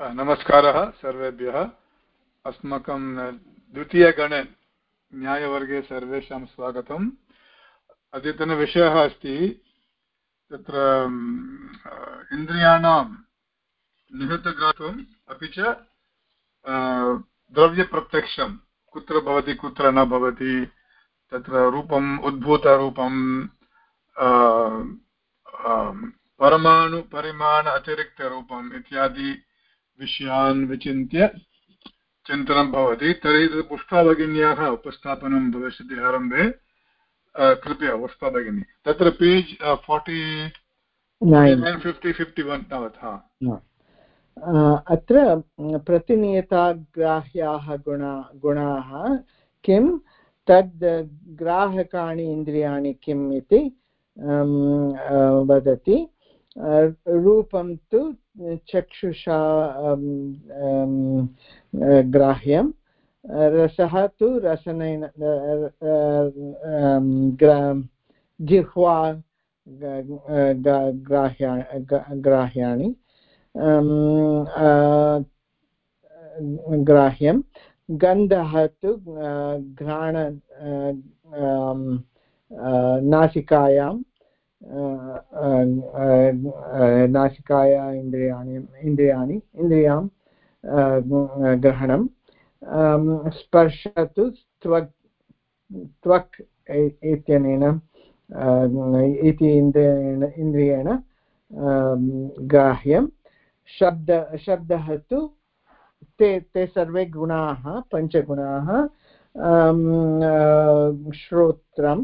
नमस्कारः सर्वेभ्यः। अस्माकं द्वितीयगणे न्यायवर्गे सर्वेषां स्वागतम्। अद्यतनविषयः अस्ति, तत्र इन्द्रियाणां निहतग्रात्वम्, अपि च द्रव्यप्रत्यक्षं, कुत्र भवति, कुत्र न भवति, तत्र रूपम् उद्भूतरूपं परमाणुपरिमाण अतिरिक्तरूपम् इत्यादि विषयान् विचिन्त्य चिन्तनं भवति। तर्हि तत् पुष्पा भगिन्याः उपस्थापनं भविष्यति आरम्भे। कृपया पुष्पा भगिनी। तत्र page forty fifty fifty one तावत् अत्र प्रतिनियताग्राह्याः गुणा गुणाः किं? तद् ग्राहकाणि इन्द्रियाणि किम् इति वदति। रूपं तु चक्षुषा ग्राह्यं रसः तु रसनेन जिह्वा ग्राह्या ग्राह्याणि ग्राह्यं गन्धः तु घ्राण नासिकायां नासिकाया इन्द्रियाणि इन्द्रियाणि इन्द्रियाँ ग्रहणं स्पर्श तु त्वक् त्वक् इत्यनेन इति इन्द्रियेण इन्द्रियेण ग्राह्यं, शब्द शब्दः तु, ते ते सर्वे गुणाः, पञ्चगुणाः श्रोत्रं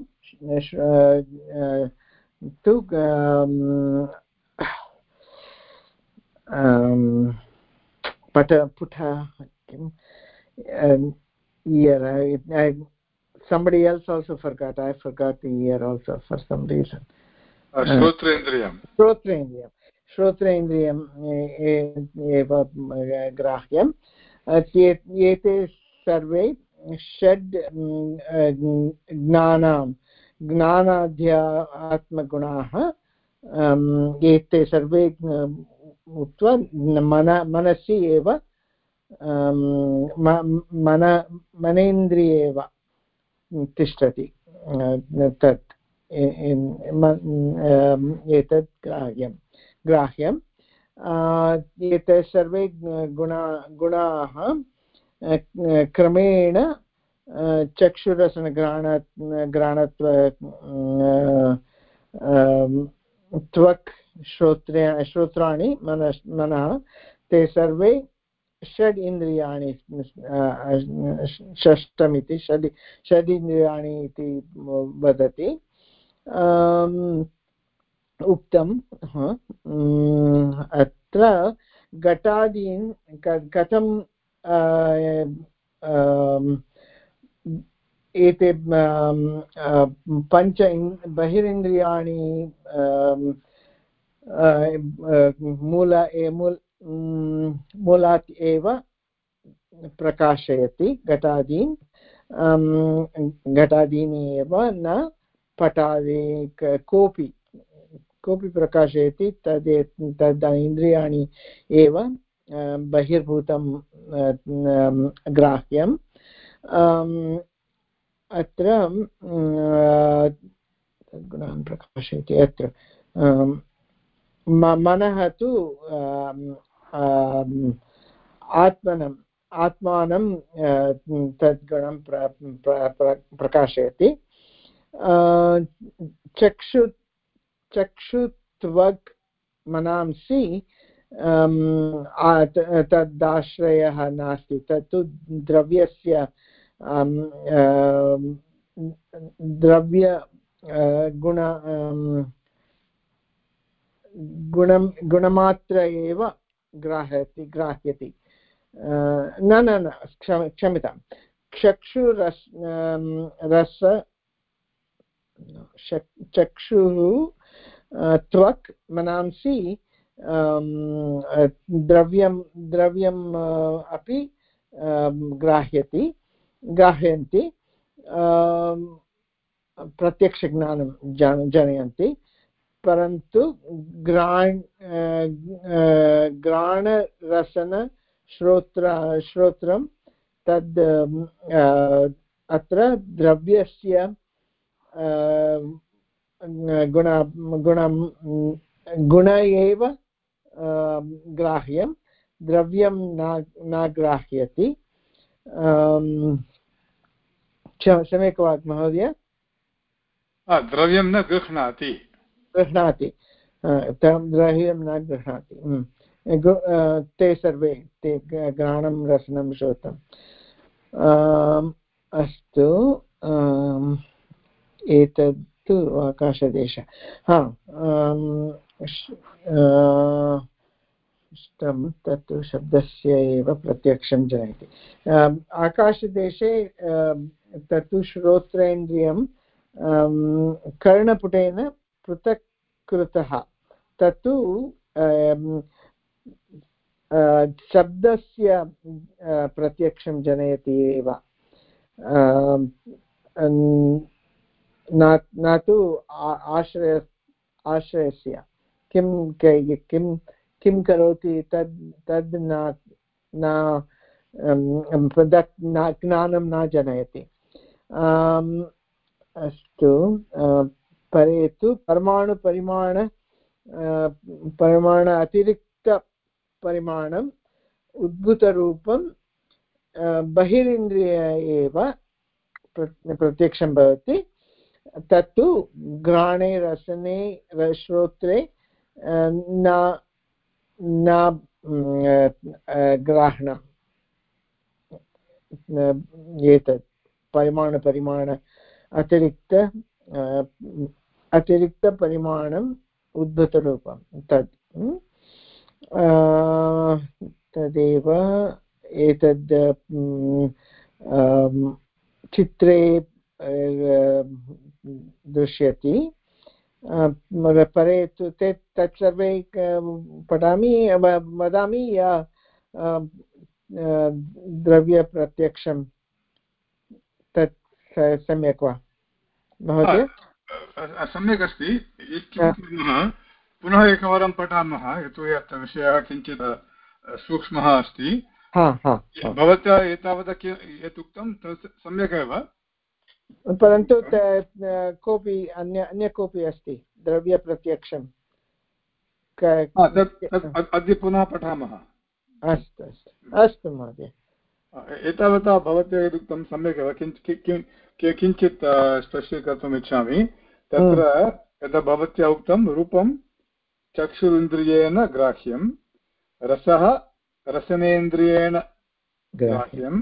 तु पठ पुट किं year I, I somebody else also forgot i forgot the year also for some reason श्रोत्रेन्द्रियं श्रोत्रेन्द्रियं श्रोत्रेन्द्रियम् एव ग्राह्यम् एते सर्वे षड् ज्ञानां ज्ञानाध्या आत्मगुणाः एते सर्वे उक्त्वा मन, मनसि एव मन, मनेन्द्रिये एव तिष्ठति तत् एतत् ग्राह्यं ग्राह्यम्। एते सर्वे गुणा, गुणाः क्रमेण चक्षुरसनघ्राण घ्राणत्व त्वक् श्रोत्रे, श्रोत्राणि, मन, मनः, ते सर्वे षड् इन्द्रियाणि षष्टमिति षड् षड् इन्द्रियाणि इति वदति। उक्तं अत्र घटादीन् कथं एते पञ्च बहिरिन्द्रियाणि मूल मूल मूलात् एव प्रकाशयति, घटादीन् घटादीनि एव न पटादि कोऽपि कोऽपि प्रकाशयति, तद् तद् इन्द्रियाणि एव बहिर्भूतं ग्राह्यम् अत्र गुणान् प्रकाशयति अत्र मनः तु आत्मनम् आत्मानं तद्गुणं प्रकाशयति। चक्षु, चक्षुत्वग् मनांसि तदाश्रयः नास्ति, तत्तु द्रव्यस्य द्रव्य गुण गुणं, गुणमात्र एव ग्राहयति, ग्राह्यति। न न न, क्षम, क्षम्यतां। चक्षुरस् रस चक्षुः त्वक्, मनांसि द्रव्यं द्रव्यम् अपि ग्राह्यति। ग्राह्यन्ति प्रत्यक्षज्ञानं जनयन्ति, परन्तु ग्राण् ग्राणरसन श्रोत्र, श्रोत्रं तद् अत्र द्रव्यस्य गुण, गुणं, गुण एव ग्राह्यं, द्रव्यं न न ग्राह्यति क्षम्यकवाक् महोदय? द्रव्यं न गृह्णाति। गृह्णाति। द्रव्यं न गृह्णाति। ते सर्वे ते घ्राणं रसनं श्रोतम्। अस्तु एतत्तु आकाशदेशः। हा इष्टं तत्तु शब्दस्य एव प्रत्यक्षं जनयति। आकाशदेशे तत्तु श्रोत्रेन्द्रियं कर्णपुटेन पृथक् कृतः तत्तु शब्दस्य प्रत्यक्षं जनयति एव। न तु आश्रय, आश्रयस्य। किं किं किं करोति? तद् तद् न न ज्ञानं न जनयति। अस्तु परे तु परमाणुपरिमाण परिमाण अतिरिक्तपरिमाणम् उद्भूतरूपं बहिरिन्द्रिय एव प्रत्यक्षं भवति। तत्तु घ्राणे रसने श्रोत्रे न न ग्राह्णम् एतत् परिमाणपरिमाण अतिरिक्त अतिरिक्तपरिमाणम् उद्भूतरूपं तत् तदेव एतद् चित्रे दृश्यति परे तु ते तत् सर्वे पठामि वदामि या द्रव्यप्रत्यक्षं। तत् सम्यक् वा? महोदय? सम्यक् अस्ति। पुनः एकवारं पठामः यतोहि अत्र विषयः किञ्चित् सूक्ष्मः अस्ति। भवत्या एतावता यत् उक्तं तत् सम्यक् एव परन्तु कोऽपि अन्य अन्य कोऽपि अस्ति द्रव्यप्रत्यक्षं। अद्य पुनः पठामः। अस्तु अस्तु। अस्तु महोदय। एतावता भवत्या यदुक्तं सम्यक् एव। किञ्चित् स्पष्टीकर्तुम् इच्छामि। तत्र यदा भवत्या उक्तं रूपं चक्षुरिन्द्रियेण ग्राह्यं रसः रसनेन्द्रियेण ग्राह्यं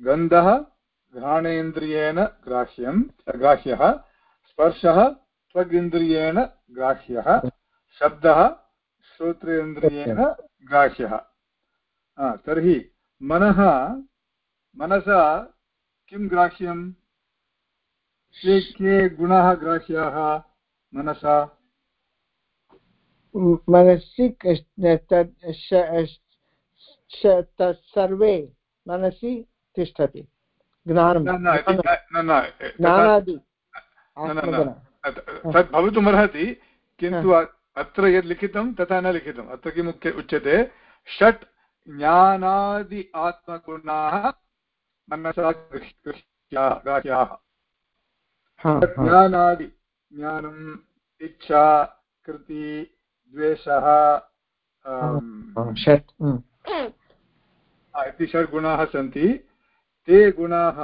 गन्धः घ्राणेन्द्रियेण ग्राह्यं ग्राह्यः स्पर्शः त्वगिन्द्रियेण ग्राह्यः शब्दः श्रोत्रेन्द्रियेण ग्राह्यः। तर्हि मनः मनसा किं ग्राह्यं के के गुणाः ग्राह्याः मनसा? मनसि तत् सर्वे मनसि तिष्ठति। ज्ञानं तत् भवितुमर्हति किन्तु अत्र यद् लिखितं तथा न लिखितम् अत्र किम् उच्यते षट् ज्ञानादि आत्मगुणाः मनसा ग्राह्याः ज्ञानादि ज्ञानम् इच्छा कृति द्वेषः इति षड् गुणाः सन्ति ते गुणाः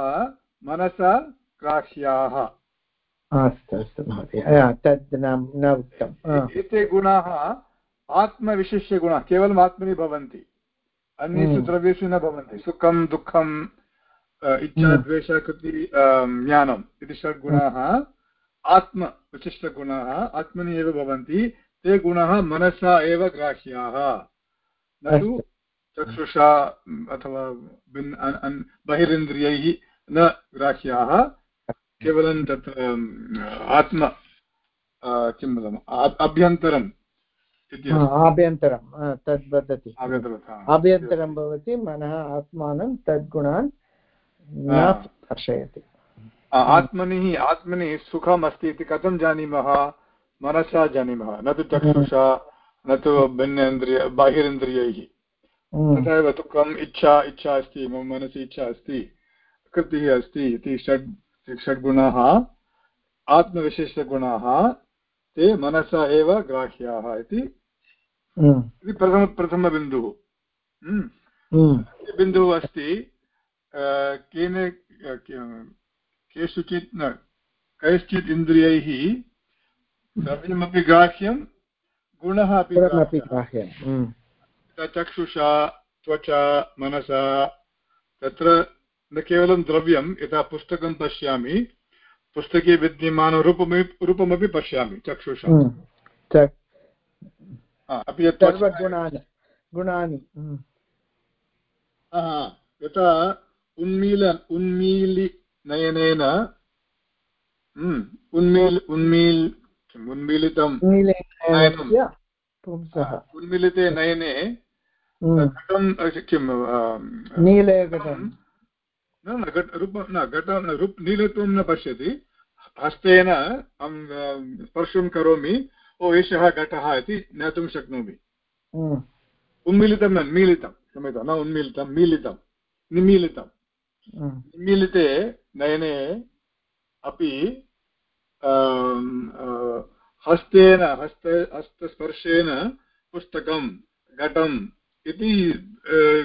मनसा ग्राह्याः अस्तु अस्तु महोदय। तद् न उक्तम् एते गुणाः आत्मविशिष्यगुणाः केवलम् आत्मनि भवन्ति। अन्येषु द्रव्येषु न भवन्ति। सुखं दुःखम् इच्छा द्वेषकृति ज्ञानम् इति षड्गुणाः आत्मविशिष्टगुणाः आत्मनि एव भवन्ति। ते गुणाः मनसा एव ग्राह्याः न तु चक्षुषा अथवा बहिरिन्द्रियैः न ग्राह्याः। केवलं तत्र आत्म किं वदामः अभ्यन्तरम् आभ्यन्तरं तद् वदति। आभ्यन्तरं भवति मनः आत्मानं तद्गुणान् न दर्शयति आत्मनि आत्मनि सुखम् अस्ति इति कथं जानीमः? मनसा जानीमः न तु चक्षुषा न तु भिन्नेन्द्रिय बाहिरेन्द्रियैः। तथा एव दुःखम् इच्छा इच्छा अस्ति मम मनसि इच्छा अस्ति कृतिः अस्ति इति षड् षड्गुणाः आत्मविशिष्टगुणाः ते मनसा एव ग्राह्याः इति। प्रथम प्रथमबिन्दुः। बिन्दुः अस्ति केन केषुचित् न कैश्चित् इन्द्रियैः द्रव्यमपि ग्राह्यं गुणः अपि ग्राह्यं। चक्षुषा त्वचा मनसा तत्र न केवलं द्रव्यं यथा पुस्तकं पश्यामि पुस्तके विद्यमानं रूपमपि रूपमपि पश्यामि चक्षुषा। हम्म, अपि गुणानि हम्म। यथा उन्मील उन्मीलिनयनेन हम्म, उन्मील् उन्मील् उन्मीलितं उन्मिलिते नयने घटं किं नीले घटं न रूप न घट रूप नीलत्वं न पश्यति हस्तेन अहं स्पर्शं करोमि ओ एषः घटः इति ज्ञातुं शक्नोमि उन्मीलितं न मीलितं क्षम्यतां न उन्मीलितं मीलितं निमीलितं निमीलिते नयने अपि हस्तेन हस्त हस्तस्पर्शेन पुस्तकं घटम् इति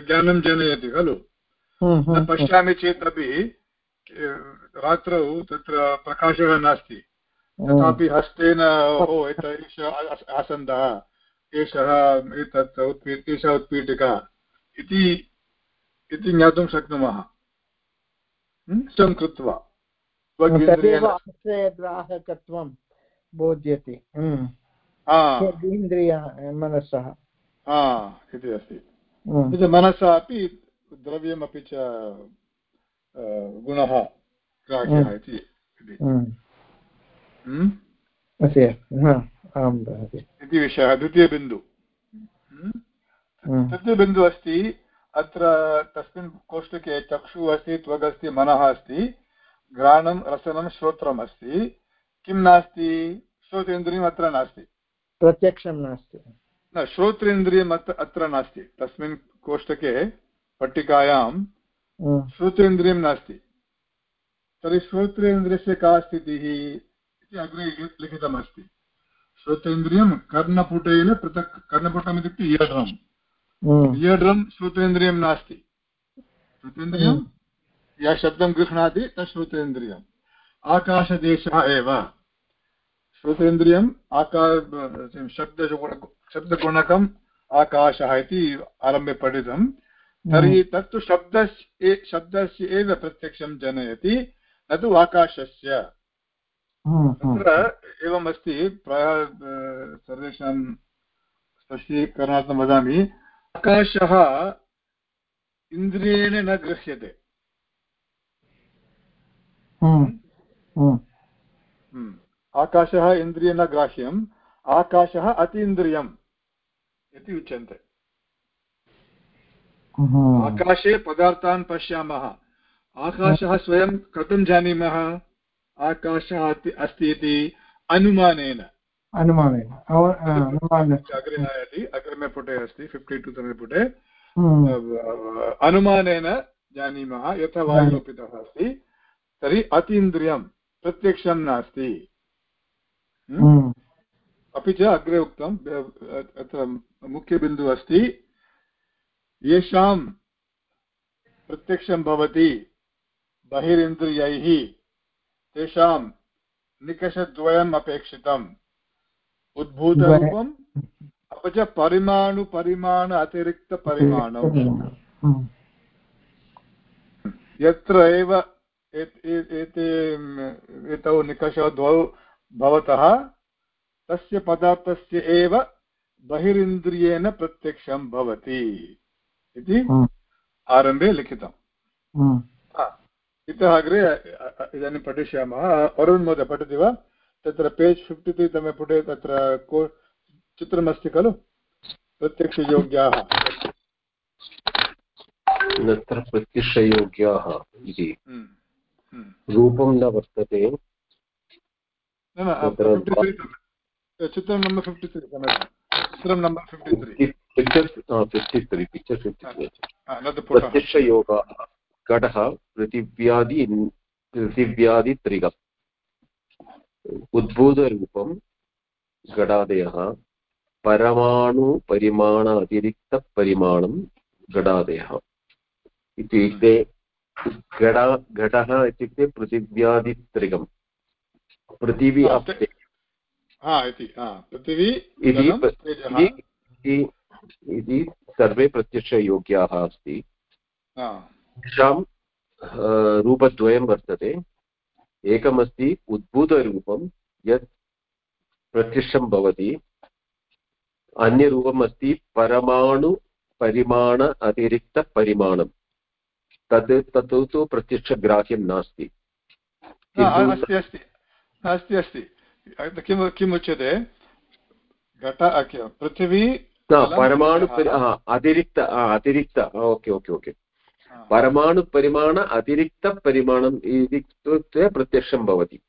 ज्ञानं जनयति खलु? हम्म, हम्म, पश्यामि चेत् अपि रात्रौ तत्र प्रकाशः नास्ति। तथापि हस्तेन ओ एत एष आसन्दः एषः एतत् उत्पीठ एषा उत्पीठिका इति इति ज्ञातुं शक्नुमः। कृत्वा। ग्राहकत्वं बोध्यते। इन्द्रिय मनसः। इति अस्ति। मनसा अपि द्रव्यमपि च गुणः ग्राह्यः हम्म। इति हम्म। इति विषयः द्वितीयबिन्दु। तृतीयबिन्दुः अस्ति अत्र तस्मिन् कोष्टके चक्षुः अस्ति त्वग् अस्ति मनः अस्ति घ्राणं रसनं श्रोत्रम् अस्ति। किं नास्ति? श्रोतेन्द्रियम् अत्र नास्ति। प्रत्यक्षं नास्ति। न श्रोत्रेन्द्रियम् अत्र नास्ति। तस्मिन् कोष्टके पट्टिकायां श्रोतेन्द्रियं नास्ति। तर्हि श्रोत्रेन्द्रियस्य का स्थितिः इति अग्रे लिखितमस्ति। श्रोतेन्द्रियं कर्णपुटेन पृथक् कर्णपुटम् इत्युक्ते इयड्रम् इयड्रम् श्रोतेन्द्रियं नास्ति। श्रोतेन्द्रियं यः शब्दं गृह्णाति तत् श्रोतेन्द्रियम् आकाशदेशः एव। श्रोतेन्द्रियम् आका शब्द शब्दगुणकम् आकाशः इति आरम्भे पठितं तर्हि तत्तु शब्दस्य शब्दस्य एव प्रत्यक्षं जनयति न तु आकाशस्य। तत्र एवमस्ति प्रायः सर्वेषां स्पष्टीकरणार्थं वदामि। आकाशः इन्द्रियेण न गृह्यते। आकाशः इन्द्रियेण ग्राह्यम् आकाशः अतीन्द्रियम् इति उच्यन्ते। आकाशे पदार्थान् पश्यामः। आकाशः स्वयं कथं जानीमः? आकाशः अस्ति इति अनुमानेन। अनुमानेन। अग्रे नयति अग्रिमे पुटे अस्ति फिफ्टि टु तमे पुटे अनुमानेन जानीमः यथा वायुरूपितः अस्ति। तर्हि अतीन्द्रियं प्रत्यक्षं नास्ति। अपि च अग्रे उक्तं अत्र मुख्यबिन्दुः अस्ति येषां प्रत्यक्षं भवति बहिरिन्द्रियैः तेषां निकषद्वयम् अपेक्षितम्। उद्भूतरूपम् अपि च परिमाणुपरिमाण अतिरिक्तपरिमाणम्। यत्र एव एते एतौ निकषौ द्वौ भवतः तस्य पदार्थस्य एव बहिरिन्द्रियेण प्रत्यक्षं भवति इति। आरम्भे लिखितम्। इतः अग्रे इदानीं पठिष्यामः। अरुण् महोदय पठति वा? तत्र पेज् फिफ्टि त्री तमे पुटे तत्र को चित्रमस्ति खलु? प्रत्यक्षयोग्याः। तत्र प्रत्यक्षयोग्याः इति। हम्म, हम्म। रूपं न चित्रं नम्बर् फिफ्टि त्री चित्रं number fifty three picture fifty three picture fifty प्रत्यक्षयोगः घटः पृथिव्यादि पृथिव्यादित्रिगम् उद्भूतरूपं घटादयः परमाणुपरिमाण अतिरिक्तपरिमाणं घटादयः इत्युक्ते घट घटः इत्युक्ते पृथिव्यादित्रिगम् पृथिवी इति सर्वे प्रत्यक्षयोग्याः अस्ति। तेषां रूपद्वयं वर्तते। एकमस्ति उद्भूतरूपं यत् प्रत्यक्षं भवति। अन्यरूपम् अस्ति परमाणुपरिमाण अतिरिक्तपरिमाणं तत् तत् तु प्रत्यक्षग्राह्यं नास्ति। अस्ति अस्ति। अस्ति अस्ति किं किम् उच्यते? घट पृथिवी परमाणु अतिरिक्त अतिरिक्त। Okay okay okay. परमाणुपरिमाण अतिरिक्तपरिमाणम् इति कृत्वा प्रत्यक्षं भवति।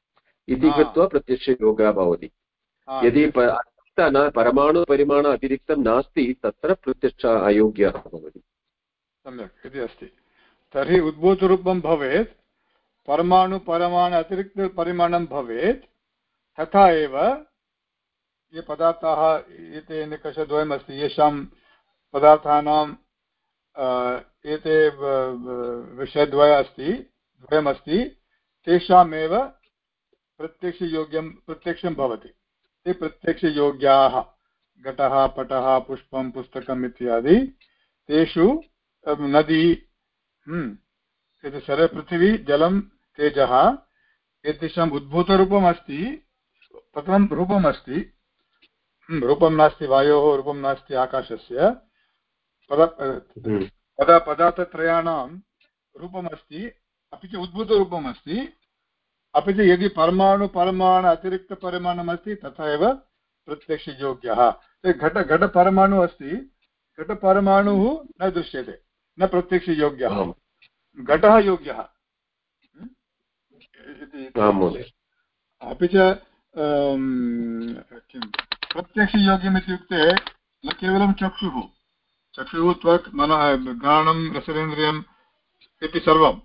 इति कृत्वा प्रत्यक्षयोगः भवति। यदि न परमाणुपरिमाण अतिरिक्तं नास्ति तत्र प्रत्यक्ष अयोग्यः भवति। सम्यक् इति अस्ति। तर्हि उद्भूतरूपं भवेत्। परमाणुपरमाणु अतिरिक्तपरिमाणं भवेत्। तथा एव ये पदार्थाः एते निकषद्वयमस्ति येषां पदार्थानां एते विषयद्वय अस्ति द्वयमस्ति तेषामेव प्रत्यक्षयोग्यं प्रत्यक्षं भवति। ते प्रत्यक्षयोग्याः घटः पटः पुष्पं पुस्तकम् इत्यादि। तेषु नदी हम्म, एतत् सर्वे पृथिवी जलं तेजः एतेषाम् उद्भूतरूपम् अस्ति प्रथमं रूपम् अस्ति रूपं नास्ति वायोः रूपं नास्ति आकाशस्य पद। पद पदार्थत्रयाणां रूपमस्ति अपि च उद्भूतरूपम् अस्ति अपि च यदि परमाणु परमाणु अतिरिक्तपरिमाणम् अस्ति तथा एव प्रत्यक्षयोग्यः। घट घटपरमाणु अस्ति घटपरमाणुः न दृश्यते न प्रत्यक्षयोग्यः। घटः योग्यः। अपि च किं प्रत्यक्षयोग्यम् इत्युक्ते न केवलं चक्षुः। चक्षुः त्वक् मनः घ्राणं रसरेन्द्रियम् इति सर्वं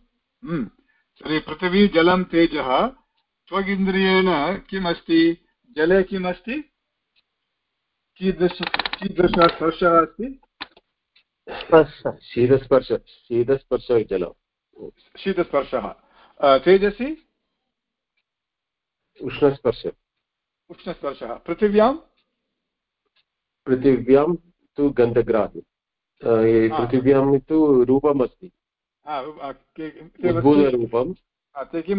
तर्हि पृथिवी जलं तेजः त्वगिन्द्रियेण किम् अस्ति जले किम् अस्ति कीदृश कीदृशः स्पर्शः अस्ति? शीतस्पर्श शीतस्पर्श जलं। शीतस्पर्शः। तेजसि? उष्णस्पर्श। उष्णस्पर्शः। पृथिव्यां? पृथिव्यां तु गन्धग्राहि। पृथिव्यां तु रूपम् अस्ति उद्भूतरूपं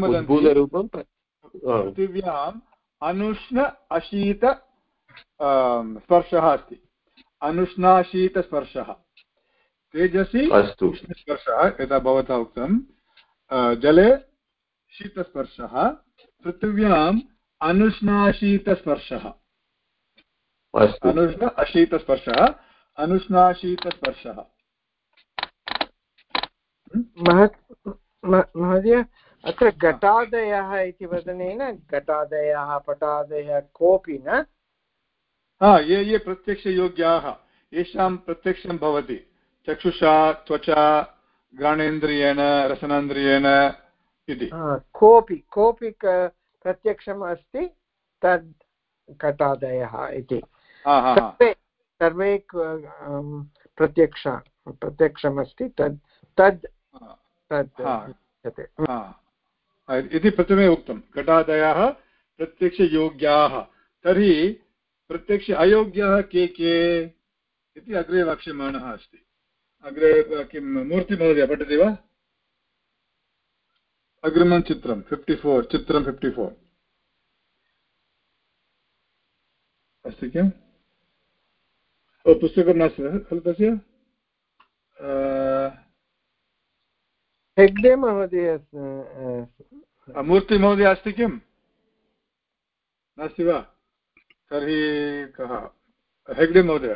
उद्भूतरूपं पृथिव्याम् अनुष्ण अशीत स्पर्शः अस्ति। अनुष्णाशीतस्पर्शः। तेजसि उष्णस्पर्शः यथा भवता उक्तं। जले शीतस्पर्शः। पृथिव्याम् अनुष्णाशीतस्पर्शः। अनुष्ण अशीतस्पर्शः अनुष्णाशीतस्पर्शः। महोदय अत्र घटादयः इति वदनेन घटादयः पटादयः कोऽपि न? हा ये ये प्रत्यक्षयोग्याः येषां प्रत्यक्षं भवति। चक्षुषा त्वचा घ्राणेन्द्रियेण रसनेन्द्रियेण इति। कोऽपि कोऽपि प्रत्यक्षम् अस्ति तद् घटादयः इति। सर्वे सर्वे प्रत्यक्ष प्रत्यक्षमस्ति तद् तद् तद् इति प्रथमे उक्तं घटादयः प्रत्यक्षयोग्याः। तर्हि प्रत्यक्ष अयोग्याः के के? इति अग्रे वक्ष्यमाणः अस्ति। अग्रे किं मूर्तिमहोदय पठति वा? अग्रिमं चित्रं फिफ्टि फोर् चित्रं फिफ्टि फोर् अस्ति किम् पुस्तकं नास्ति खलु तस्य हेग्डे महोदय मूर्तिमहोदय अस्ति किम् नास्ति वा तर्हि कः हेग्डे महोदय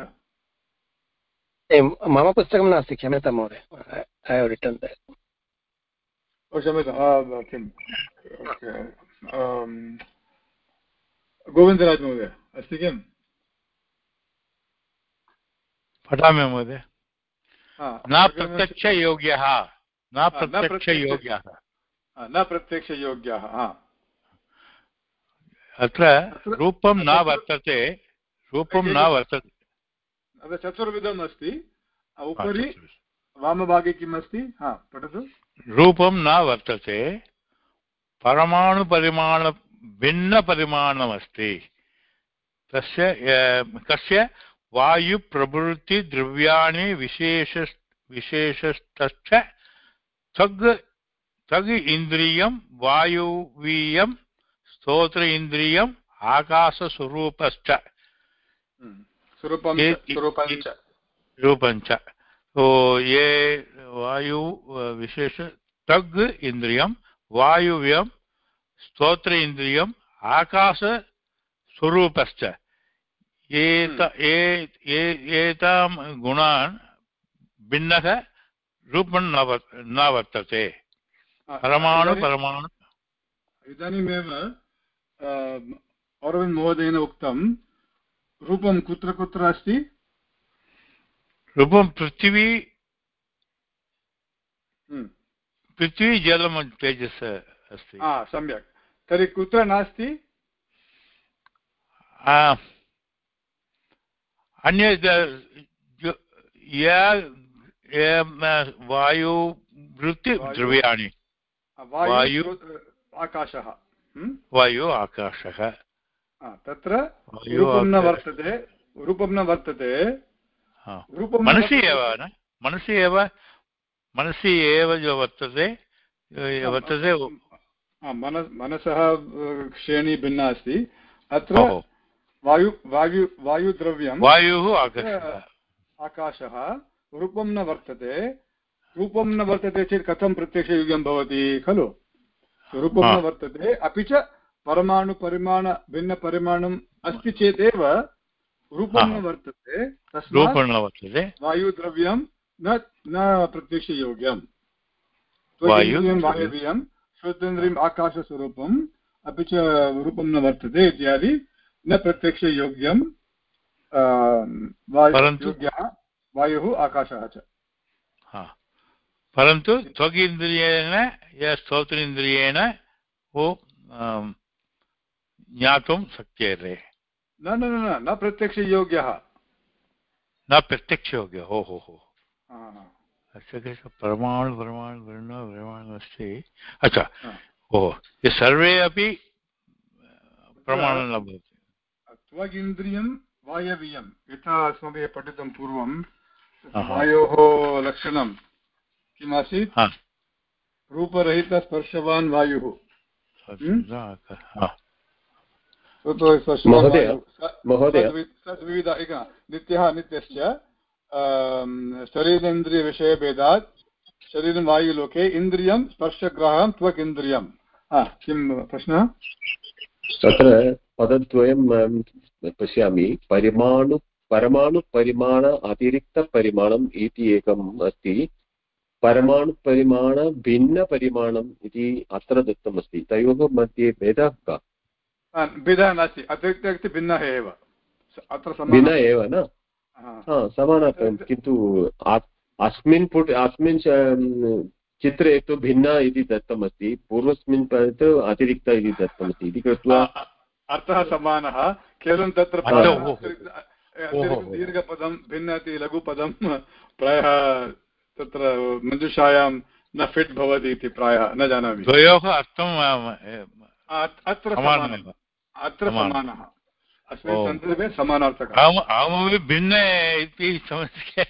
मम पुस्तकं नास्ति क्षम्यतां महोदय ऐ हव् रिटर्न् क्षम्यतां किं गोविन्दराज महोदय अस्ति किम् पठामि महोदय। न प्रत्यक्षयोग्यः न न प्रत्यक्षयोग्यः न प्रत्यक्षयोग्यः अत्र रूपं न वर्तते रूपं न वर्तते। अत्र चतुर्विधम् अस्ति उपरि वामभागे किम् अस्ति हा पठतु। रूपं न वर्तते परमाणुपरिमाण भिन्नपरिमाणमस्ति तस्य कस्य? वायुप्रभृतिद्रव्याणि विशेष विशेषस्तश्च तग् तग् इन्द्रियं वायुवीयं स्तोत्र इन्द्रियम् आकाशस्वरूपश्च। हम्म। रूपञ्च तो ये वायु विशेष तग् इन्द्रियं वायुव्यं स्तोत्र इन्द्रियम् आकाशस्वरूपश्च एत ए- ए- एतां गुणान् भिन्नः रूपं न वर् न वर्तते। परमाणु परमाणु। इदानीमेव अरविन्द महोदयेन उक्तं रूपं कुत्र कुत्र अस्ति? रूपं पृथिवी हम्म। पृथ्वी जलं तेजस् अस्ति। सम्यक्। तर्हि कुत्र नास्ति? अन्य द- ज- या- या- वायु वायु- आकाशः। हम्म? वायु आकाशः। तत्र रूपं न वर्तते रूपं न वर्तते। मनसि एव न? मनसि एव? मनसि एव जो वर्तते वर्तते मनसः श्रेणी भिन्ना अस्ति। अत्र वायु वायु वायुद्रव्यं वायुः आकाशः। रूपं न वर्तते। रूपं न वर्तते चेत् कथं प्रत्यक्षयुगं भवति खलु? रूपं न वर्तते अपि च परमाणुपरिमाणभिन्नपरिमाणम् अस्ति चेदेव रूपं न वर्तते रूपं न वर्तते वायुद्रव्यं न न प्रत्यक्षयोग्यं वायु- त्वगिन्द्रियं श्रोतेन्द्रियम् आकाशस्वरूपम् अपि च रूपं न वर्तते इत्यादि न प्रत्यक्षयोग्यं वायु- योग्यः वायुः आकाशः च हा परन्तु त्वगिन्द्रियेण या स्तोत्रेन्द्रियेण ज्ञातुं शक्यते न न न न न प्रत्यक्षयोग्यः। न प्रत्यक्षयोग्य हो हो हो। हा, हा। अस्य कृते परमाणु परमाणु वर्ण परमाणु अस्ति। अच्छा। ओहो ये सर्वे अपि प्रमाणं न भवति। त्वगिन्द्रियं वायवीयं। यथा अस्माभिः पठितं पूर्वं वायोः लक्षणं किमासीत्? रूपरहितस्पर्शवान् वायुः। महोदय, वायुः। स- महोदय। तद्वि- तद्विविध एक नित्यः नित्यश्च शरीरेन्द्रियविषयभेदात् शरीरं वायुलोके इन्द्रियं स्पर्शग्राहं त्वक् इन्द्रियं किं प्रश्नः? तत्र पदद्वयं पश्यामि। परिमाणु परमाणुपरिमाण अतिरिक्तपरिमाणम् इति एकम् अस्ति। परमाणुपरिमाण भिन्नपरिमाणम् इति अत्र दत्तमस्ति। तयोः मध्ये भेदः का? भेदः नास्ति। अतिरिक्त भिन्नः एव। अत्र भिन्न एव न? समानार्थं किन्तु अस्मिन् पुट अस्मिन् चित्रे तु भिन्न इति दत्तमस्ति। पूर्वस्मिन् तु अतिरिक्त इति दत्तमस्ति। इति कृत्वा अर्थः समानः। केवलं तत्र। दीर्घपदं भिन्न इति लघुपदं प्रायः तत्र मञ्जुषायां न फिट् भवति इति प्रायः न जानामि। द्वयोः अर्थं अ- अत्र समानमेव। अत्र समानः। समानः। अस्मिन् सन्दर्भे समानार्थकः। अहमपि भिन्न इति समस्या।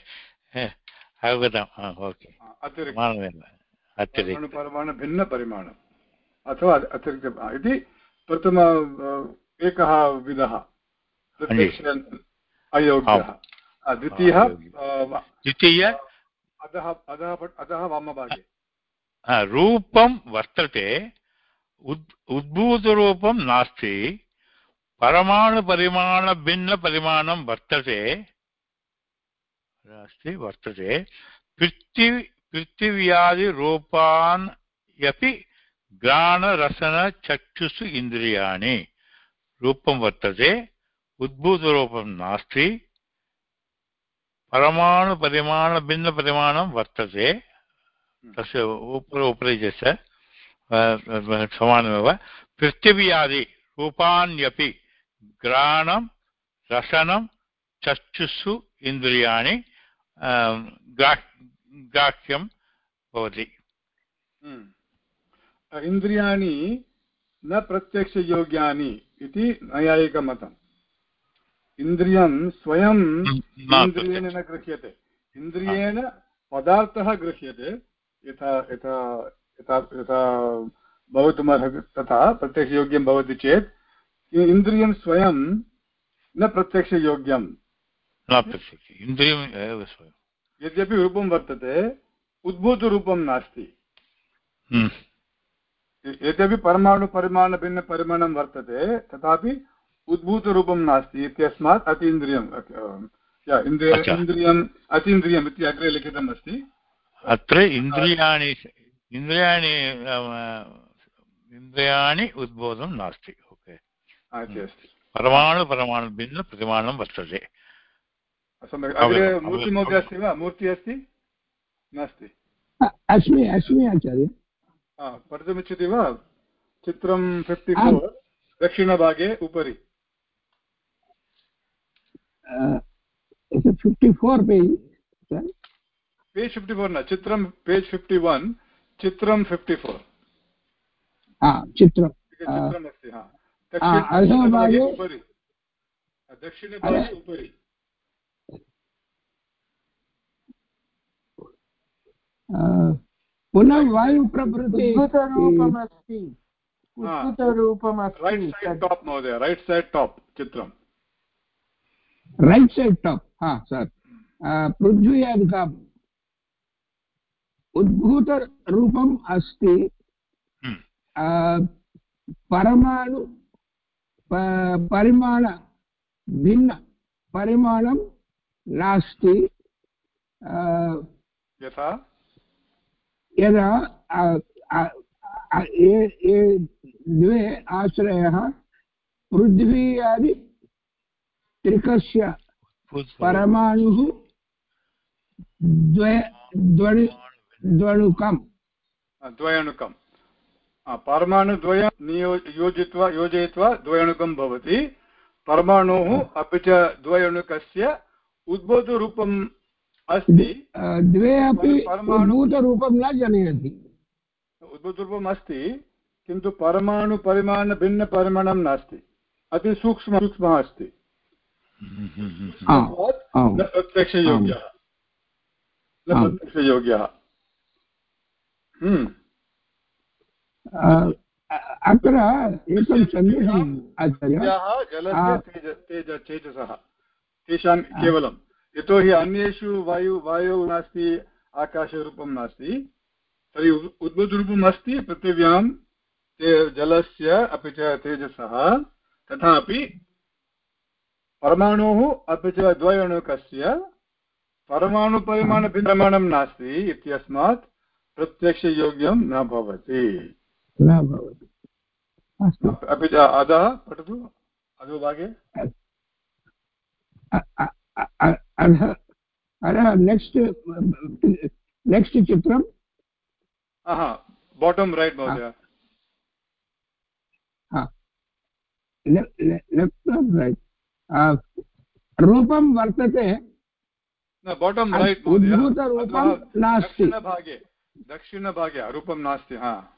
अवगतम्। हा, ओके। भिन्नपरिमाणम् अथवा अतिरिक्त इति प्रथम एकः विधः। अयोग्यः। द्वितीयः द्वितीय? अधः अधः अधः वामभागे। रूपं वर्तते। उद् उद्भूतरूपं नास्ति परमाणुपरिमाणभिन्नपरिमाणं वर्तते अस्ति वर्तते पृथ्वी पृथिव्यादिरूपान् अपि घ्राणरसनचक्षुषु इन्द्रियाणि रूपं वर्तते उद्भूतरूपं नास्ति परमाणुपरिमाणभिन्नपरिमाणं वर्तते तस्य उप उपरि अ, समानमेव पृथिव्यादि रूपाण्यपि घ्राणं रसनं चक्षुषु इन्द्रियाणि ग्राह्यं भवति। हम्म। इन्द्रियाणि न प्रत्यक्षयोग्यानि इति नैयायिकमतम् इन्द्रियं स्वयं इन्द्रियेण न गृह्यते। इन्द्रियेण पदार्थः गृह्यते यथा यथा यथा यथा भवितुमर्हति तथा प्रत्यक्षयोग्यं भवति चेत् इन्द्रियं स्वयं न प्रत्यक्षयोग्यं न इन्द्रियम् एव स्वयं यद्यपि रूपं वर्तते उद्भूतरूपं नास्ति हम्म। यद्यपि परमाणुपरिमाणभिन्नपरिमाणं वर्तते तथापि उद्भूतरूपं नास्ति इत्यस्मात् अतीन्द्रियम् अच्छा। इन्द्रियम् अतीन्द्रियम् इति अग्रे लिखितम् अस्ति अत्र इन्द्रियाणि इन्द्रियाणि इन्द्रियाणि उद्बोधं नास्ति ओके. हा, इति परमाणु परमाणु भिन्न प्रतिमानं वर्तते। अस्ति वा? मूर्तिः अस्ति? नास्ति. अस्मि अस्मि आचार्य. पठितुमिच्छति वा? चित्रं फिफ्टि फोर् दक्षिणभागे उपरि. Fifty four page page fifty four न चित्रं पेज् फिफ्टि वन् चित्रं फिफ्टि फोर् चित्रं। चित्रमस्ति हा। उपरि। दक्षिणभागे उपरि। पुनः वायुप्रभृति उद्भूतरूपमस्ति हा। रैट् सैड् टाप् महोदय। रैट् सैड् टाप् चित्रं। रैट् सैड् टाप् हा सर् पृथ्व्यादिकम् उद्भूतरूपम् अस्ति। हम्म। परमाणु परिमाण भिन्न परिमाणं नास्ति। यथा? यदा द्वे आश्रयः पृथ्वी आदि त्रिकस्य परमाणुः द्वे द्वणु द्वणुकम् द्वयणुकं हा, परमाणुद्वयं नियो योजित्वा योजयित्वा द्वयणुकं भवति। परमाणोः अपि च द्वयणुकस्य उद्बोधरूपम् अस्ति। द्वे अपि परमाणु- उद्भूतरूपं न जनयति। उद्बोधरूपम् अस्ति किन्तु परमाणुपरिमाणभिन्नपरिमाणं नास्ति। अति सूक्ष्म सूक्ष्मः अस्ति। प्रत्यक्षयोग्यः। न प्रत्यक्षयोग्यः। अत्र एकं सन्देहम् आचार्य विद्याः जलस्य आ. तेज तेज चेतसः तेषां केवलं यतोहि अन्येषु वायु वायौ नास्ति आकाशरूपं नास्ति तर्हि उद्- उद्बुद्धरूपम् अस्ति पृथिव्यां ते जलस्य अपि च तेजसः तथापि परमाणुः अपि च द्वयणुकस्य परमाणुपरिमाणभिन्नमाणं नास्ति इत्यस्मात् प्रत्यक्षयोग्यं न भवति। न भवति। अपि च अधः पठतु अधोभागे अधः नेक्स्ट् नेक्स्ट् चित्रं। हा। बाटम् रैट् महोदय रूपं वर्तते। बाटम् रैट् उद्भूतरूपं नास्ति। दक्षिणभागे रूपं नास्ति हा।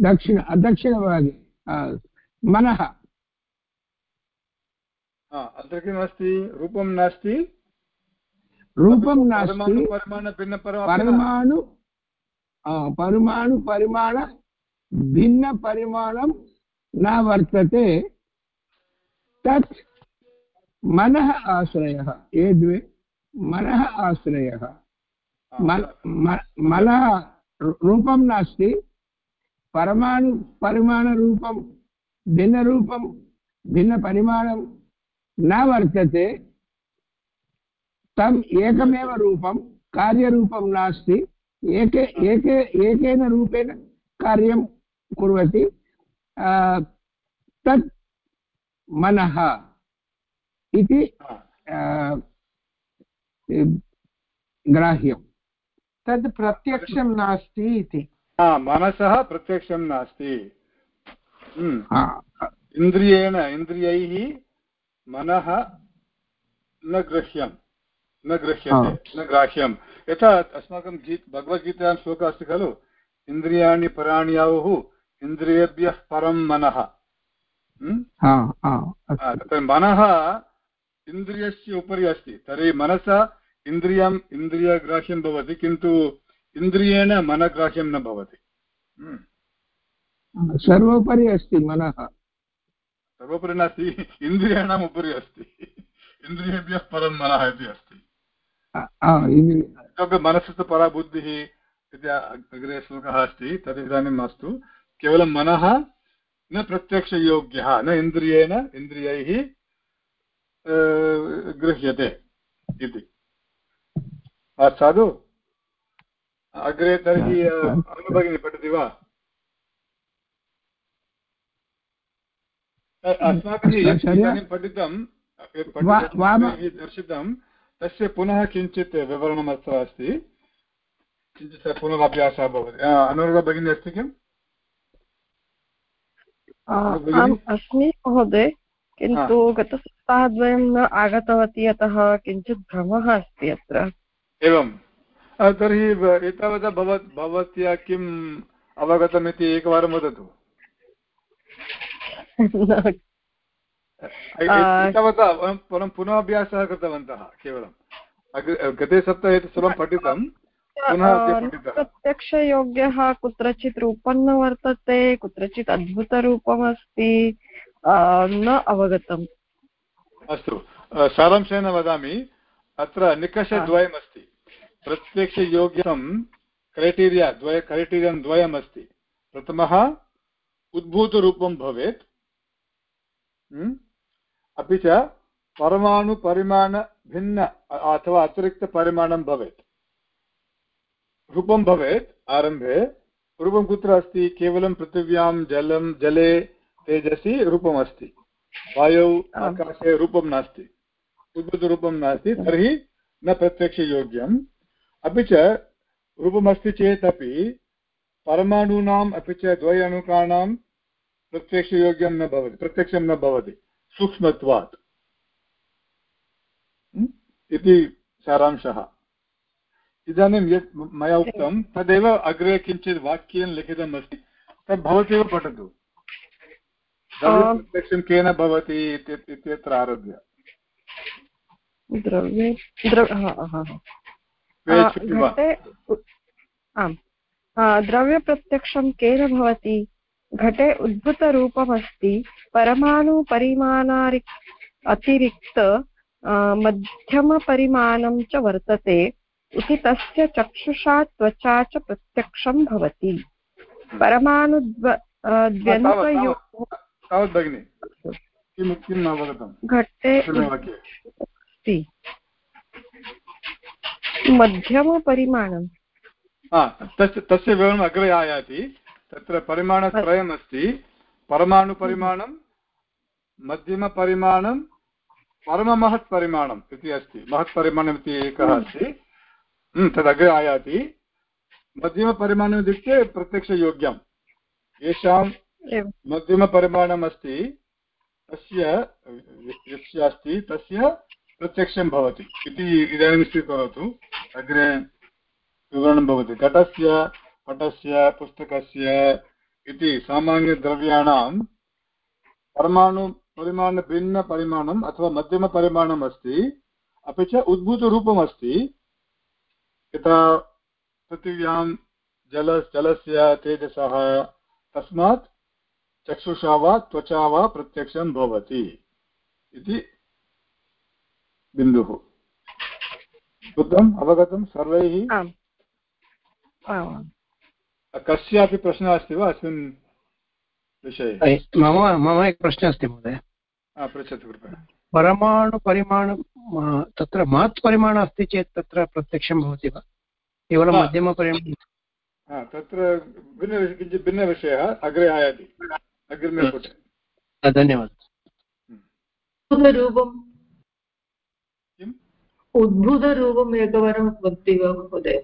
दक्षिण दक्षिणभागे मनः। अत्र किमस्ति रूपं नास्ति। रूपं नास्ति। परमाणु परमाणु परिमाण भिन्नपरिमाणं न वर्तते। तत् मनः आश्रयः। ये द्वे मनः आश्रयः। मल- म- मनः रू- रूपं नास्ति परमाणु परिमाणरूपं भिन्नरूपं भिन्नपरिमाणं न वर्तते। तम् एकमेव रूपं कार्यरूपं नास्ति। एके एके एकेन रूपेण कार्यं कुर्वति। तत् मनः इति हा, अ, ग्राह्यं तद् प्रत्यक्षं नास्ति इति। मनसः प्रत्यक्षं नास्ति। हम्म। हा, इन्द्रियेण इन्द्रियैः मनः न गृह्यं न गृह्यते न ग्राह्यं यथा अस्माकं गीत भगवद्गीतायां श्लोकः अस्ति खलु? इन्द्रियाणि पराणि आहुः इन्द्रियेभ्यः परं मनः। हम्म? तत्र मनः इन्द्रियस्य उपरि अस्ति तर्हि मनसा इन्द्रियम् इन्द्रियग्राह्यं भवति किन्तु इन्द्रियेण मनग्राह्यं न भवति। हम्म। सर्वोपरि अस्ति मनः। सर्वोपरि नास्ति इन्द्रियाणाम् उपरि अस्ति। इन्द्रियेभ्यः परं मनः इति अस्ति। आ, आ, इन्द्रि- इतोपि मनसस्तु परा बुद्धिः इति अग्रे श्लोकः अस्ति तद् इदानीं मास्तु केवलं मनः न प्रत्यक्षयोग्यः न इन्द्रियेण इन्द्रियैः गृह्यते इति। साधु अग्रे तर्हि अनुभगिनी पठति वा अ, अस्माभिः यत् इदानीं पठितं दर्शितं तस्य पुनः किञ्चित् विवरणम् अत्र अस्ति किञ्चित् पुनरभ्यासः भवति अनुराधा भगिनी अस्ति किम् आम् अस्मि महोदय किन्तु गतसप्ताहद्वयं न आगतवती अतः किञ्चित् भ्रमः अस्ति अत्र एवं। तर्हि एतावता भव भवत्या किम् अवगतमिति एकवारं वदतु। एतावता परं पुनः अभ्यासः कृतवन्तः केवलं गते सप्ताहे एतत् सर्वं पठितः प्रत्यक्षयोग्यः कुत्रचित् रूपं न वर्तते कुत्रचित् अद्भुतरूपमस्ति न अवगतम्। अस्तु। सारांशेन वदामि अत्र निकषद्वयमस्ति। प्रत्यक्षयोग्यं क्रैटीरिया द्वय क्रैटीरियन् द्वयमस्ति। प्रथमः, उद्भूतरूपं भवेत्। हम्म? अपि च परमाणुपरिमाणभिन्न अथवा अतिरिक्तपरिमाणं भवेत्। रूपं भवेत्, आरम्भे। रूपं कुत्र अस्ति? केवलं पृथिव्यां, जलं, जले, तेजसि रूपमस्ति। वायौ, आकाशे रूपं नास्ति। उद्भूतरूपं नास्ति, तर्हि न प्रत्यक्षयोग्यम्। अपि च रूपमस्ति चेत् अपि परमाणूनाम् अपि च द्वयणुकाणां प्रत्यक्षयोग्यं न भवति प्रत्यक्षं न भवति सूक्ष्मत्वात्। इति सारांशः। इदानीं यत् मया उक्तं तदेव अग्रे किञ्चित् वाक्येन लिखितमस्ति तद् भवत्येव पठतु। प्रत्यक्षं केन भवति इत्यत्र आरभ्य। द्रव्ये घटे आम्। द्रव्यप्रत्यक्षं केन भवति? घटे उद्भूतरूपमस्ति। परमाणुपरिमाणारि अतिरिक्त मध्यमपरिमाणं च वर्तते। इति तस्य चक्षुषा त्वचा च प्रत्यक्षं भवति। किम् अवगतं घटे मध्यमपरिमाणं हा तस्य तस्य विवरणम् अग्रे आयाति। तत्र परिमाणत्रयमस्ति। परमाणुपरिमाणं मध्यमपरिमाणं परममहत्परिमाणम् इति अस्ति। महत्परिमाणम् इति एकः अस्ति। तदग्रे आयाति। मध्यमपरिमाणम् इत्युक्ते प्रत्यक्षयोग्यं येषां एवं मध्यमपरिमाणम् अस्ति तस्य यस्य अस्ति तस्य प्रत्यक्षं भवति इति इदानीं स्वीकरोतु। अग्रे विवरणं भवति। घटस्य, पटस्य, पुस्तकस्य इति सामान्यद्रव्याणां परमाणुपरिमाणभिन्नपरिमाणम् अथवा मध्यमपरिमाणम् अस्ति। अपि च उद्भूतरूपम् अस्ति यथा पृथिव्यां जल, जलस्य तेजसः तस्मात् चक्षुषा वा त्वचा वा प्रत्यक्षं भवति इति बिन्दुः श्रुतम् अवगतं सर्वैः। कस्यापि प्रश्नः अस्ति वा अस्मिन् विषये? मम मम एकः प्रश्नः अस्ति महोदय। हा, पृच्छतु कृपया। परमाणुपरिमाणं तत्र महत्परिमाणम् अस्ति चेत् तत्र प्रत्यक्षं भवति वा? केवलं मध्यमपरिमाणं तत्र भिन्न किञ्चित् भिन्नविषयः अग्रे आयाति। अग्रिमे धन्यवादः। रूपं उद्भूतरूपम् एकवारं वदति वा महोदय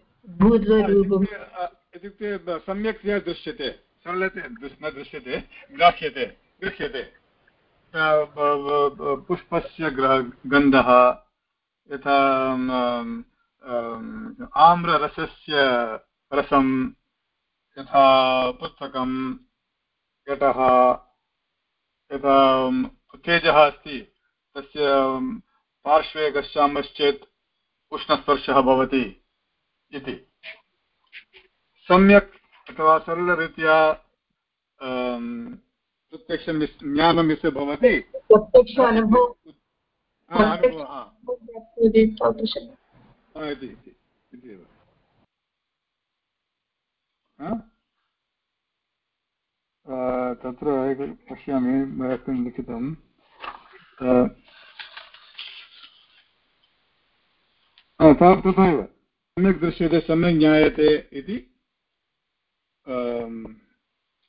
इत्युक्ते सम्यक्तया दृश्यते न दृश्यते ग्राह्यते गृह्यते पुष्पस्य गन्धः, यथा आम्ररसस्य रसं यथा पुस्तकं घटः यथा तेजः अस्ति, तस्य पार्श्वे गच्छामश्चेत् उष्णस्पर्शः भवति इति। सम्यक् अथवा सरलरीत्या अम्, प्रत्यक्षं ज्ञानं यस्य भवति। इति एव। तत्र पश्यामि लिखितं। ता- तथैव सम्यक् दृश्यते सम्यक् ज्ञायते इति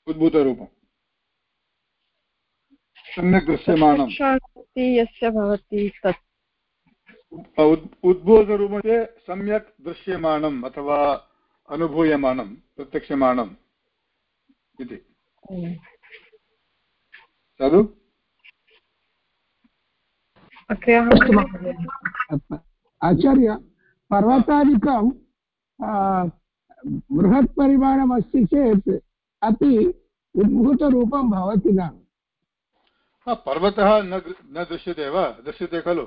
उद्भूतरूपम्। सम्यक् प्रत्यक्षानुभूति यस्य भवति तत्। उद्- सम्यक् दृश्यमानम् अथवा अनुभूयमानं प्रत्यक्षमानम् इति। खलु। आचार्य पर्वतादिकं बृहत् परिमाणमस्ति चेत् अपि उद्भूतरूपं भवति न। पर्वतः न दृश्यते वा? दृश्यते खलु?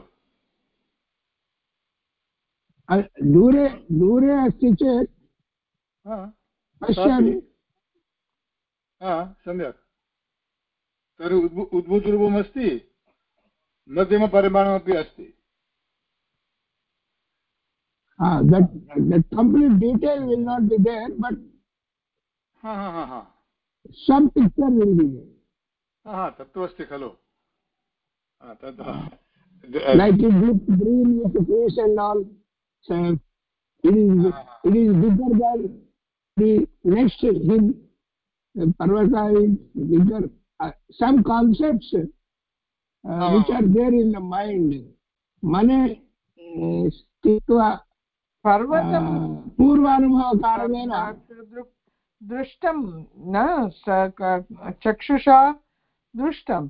दूरे दूरे अस्ति चेत् पश्यामि। सम्यक्। तर्हि उद्भू उद्भूतरूपमस्ति मध्यमपरिमाणमपि अस्ति। Ah, that that complete detail will not be there, but हा हा हा हा some picture will be there. हा हा तत्तु अस्ति खलु हा, तद् Like looks green with the fish and all. So it is it is bigger than the next hill. The Parvata is bigger. Uh, some concepts uh, which are there in the mind. मने uh, स्थित्वा पर्वतं पूर्वानुभवकारणेन। दृष्टं न स- चक्षुषा दृष्टं।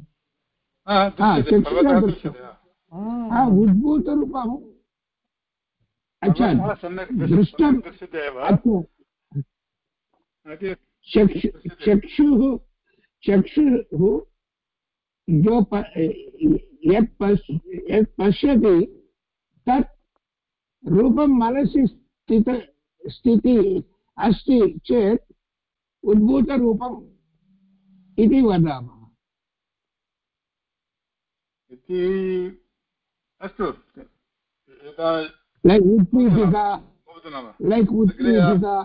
हा, हा, दृश्यते, चक्षुषा पर्वतः दृश्यते। दृश्यते हा। हा, उद्भूतरूपम्। अच्छा दृष्टं अच्छा चक्षु चक्षुः चक्षुः जो प, यत् पश् यत् पश्यति तत् रूपं मनसि स्थित स्थितिः अस्ति चेत् उद्भूतरूपम् इति वदामः। इति अस्तु। लैक् उत्पीठिका लैक् उत्पीठिका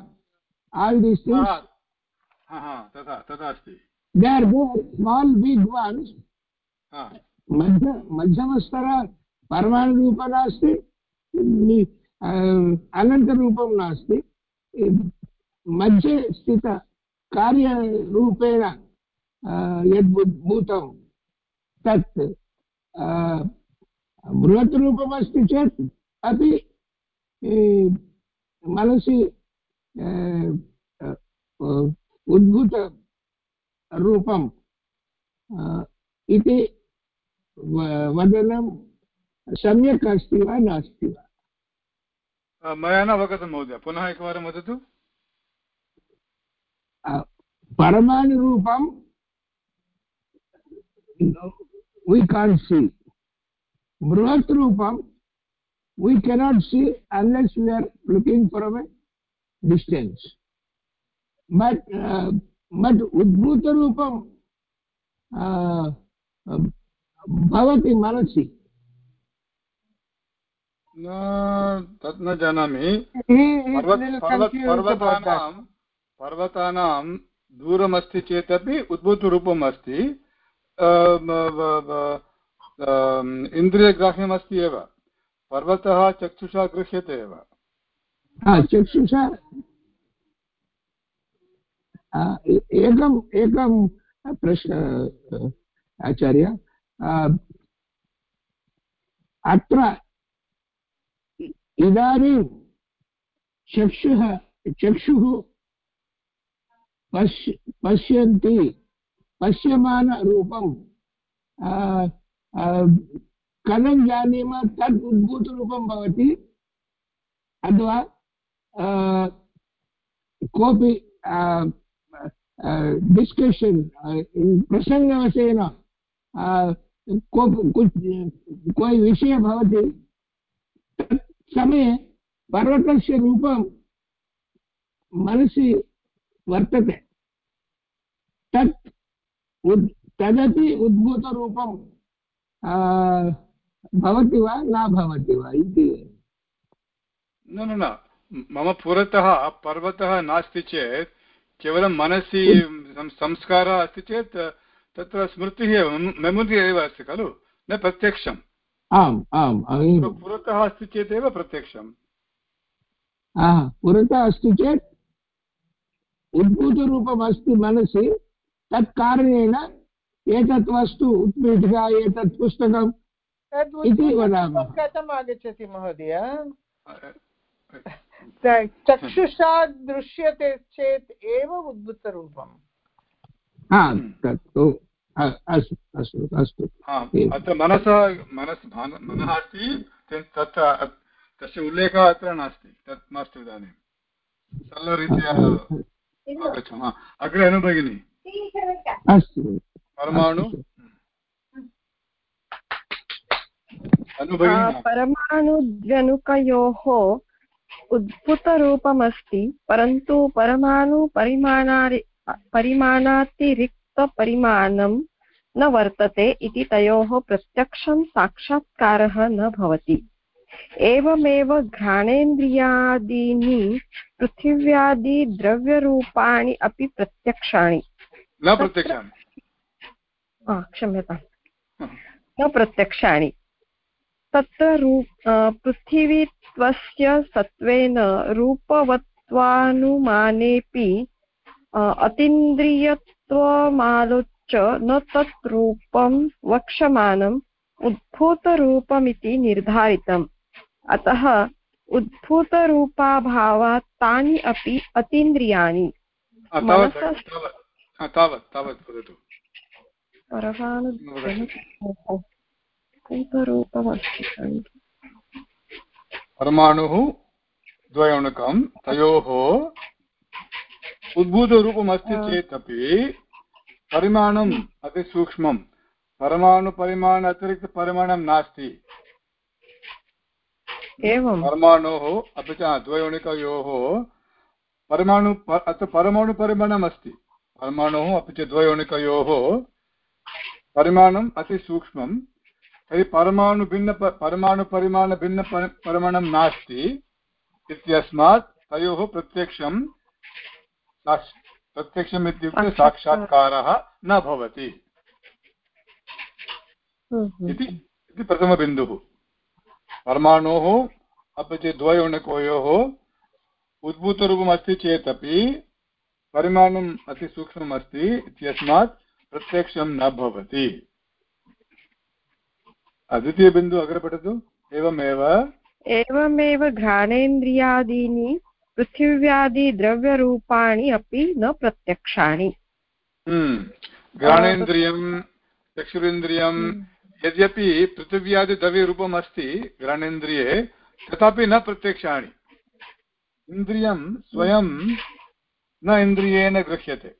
आल् दीस् थिङ्ग्स् तथा तथा अस्ति। They are there small big ones मध्य मध्यमस्तर परमाणुरूप नास्ति। अनन्तरूपं नास्ति। मध्ये स्थित कार्यरूपेण यद् भूतं तत् बृहत् रूपमस्ति चेत् अपि मनसि उद्भूतरूपं अ, इति वदनं सम्यक् अस्ति वा नास्ति वा? मया न अवगतं महोदय, पुनः एकवारं वदतु। परमाणुरूपं वी कान् सी बृहत् रूपं we cannot see unless we are looking from a distance but but उद्भूतरूपं भवति मनसि। तत् न जानामि। is पर्वत पर्वत पर्वतानां पर्वतानां दूरमस्ति चेदपि उद्भूतरूपम् अस्ति इन्द्रियग्राह्यमस्ति एव। पर्वतः चक्षुषा गृह्यते एव। चक्षुषा। एकम् एकं प्रश्न आचार्य। अत्र इदानीं चक्षुः चक्षुः पश्य पश्यन्ति, पश्यमानरूपं कथं जानीमः, तत् उद्भूतरूपं भवति, अथवा कोऽपि डिस्कशन् प्रसङ्गवशेन कोऽपि विषयः भवति, तत् समये पर्वतस्य रूपं मनसि वर्तते। तत् उद् तदपि उद्भूतरूपं भवति वा न भवति वा इति? न न न। मम पुरतः पर्वतः नास्ति चेत् केवलं मनसि संस्कारः अस्ति चेत् तत्र स्मृतिः एव मेमोरि एव अस्ति खलु न प्रत्यक्षम्। आम् आम् पुरतः अस्ति चेदेव प्रत्यक्षम्। पुरतः अस्ति चेत् उद्भूतरूपम् अस्ति मनसि तत् कारणेन एतत् वस्तु उत्पीठिका एतत् पुस्तकम् इति वदामः। कथम् आगच्छति महोदय? चक्षुषा दृश्यते चेत् एव उद्भूतरूपम्। तत्तु। अस्तु अस्तु अस्तु। अत्र मनसः मनस् मनः अस्ति तत्र तस्य उल्लेखः अत्र नास्ति तत् मास्तु इदानीं। सरलरीत्या आगच्छामः। अग्रे अनुभगिनी अस्तु। परमाणु? परमाणुद्व्यनुकयोः उद्भूतरूपमस्ति परन्तु परमाणुपरिमाणारि परिमाणातिरिक्तपरिमाणं न वर्तते इति तयोः प्रत्यक्षं साक्षात्कारः न भवति। एवमेव घ्राणेन्द्रियादीनि पृथिव्यादिद्रव्यरूपाणि अपि प्रत्यक्षाणि। न प्रत्यक्षाणि। क्षम्यताम् न प्रत्यक्षाणि। तत्र रूप पृथिवीत्वस्य सत्त्वेन रूपवत्वानुमानेऽपि अतीन्द्रियत्वमालोच्य न तत् रूपं वक्ष्यमाणम् उद्भूतरूपमिति निर्धारितम्। अतः उद्भूतरूपाभावात् तानि अपि अतीन्द्रियाणि। परमाणुः द्वयोणकं तयोः उद्भूतरूपमस्ति चेत् अपि परिमाणम् अतिसूक्ष्मं परमाणुपरिमाण अतिरिक्तपरिमाणं नास्ति। परमाणोः अपि च द्वयोणिकयोः परमाणु अत्र परमाणुपरिमाणम् अस्ति परमाणोः अपि च द्वयोणिकयोः परिमाणम् अतिसूक्ष्मं तर्हि परमाणुभिन्न परमाणुपरिमाणभिन्न परिमाणं नास्ति इत्यस्मात् तयोः प्रत्यक्षं प्रत्यक्षम् इत्युक्ते साक्षात्कारः न भवति। इति प्रथमबिन्दुः। परमाणोः अपि च द्वयोणकोयोः उद्भूतरूपम् अस्ति चेदपि परिमाणम् अतिसूक्ष्मम् अस्ति इत्यस्मात् प्रत्यक्षं न भवति। द्वितीयबिन्दु अग्रे पठतु एवमेव एवमेव घ्राणेन्द्रियादीनि पृथिव्यादिद्रव्यरूपाणि अपि न प्रत्यक्षाणि। घ्राणेन्द्रियं चक्षुरेन्द्रियं यद्यपि पृथिव्यादिद्रव्यरूपम् अस्ति घ्राणेन्द्रिये तथापि न प्रत्यक्षाणि। इन्द्रियं स्वयं न इन्द्रियेण गृह्यते।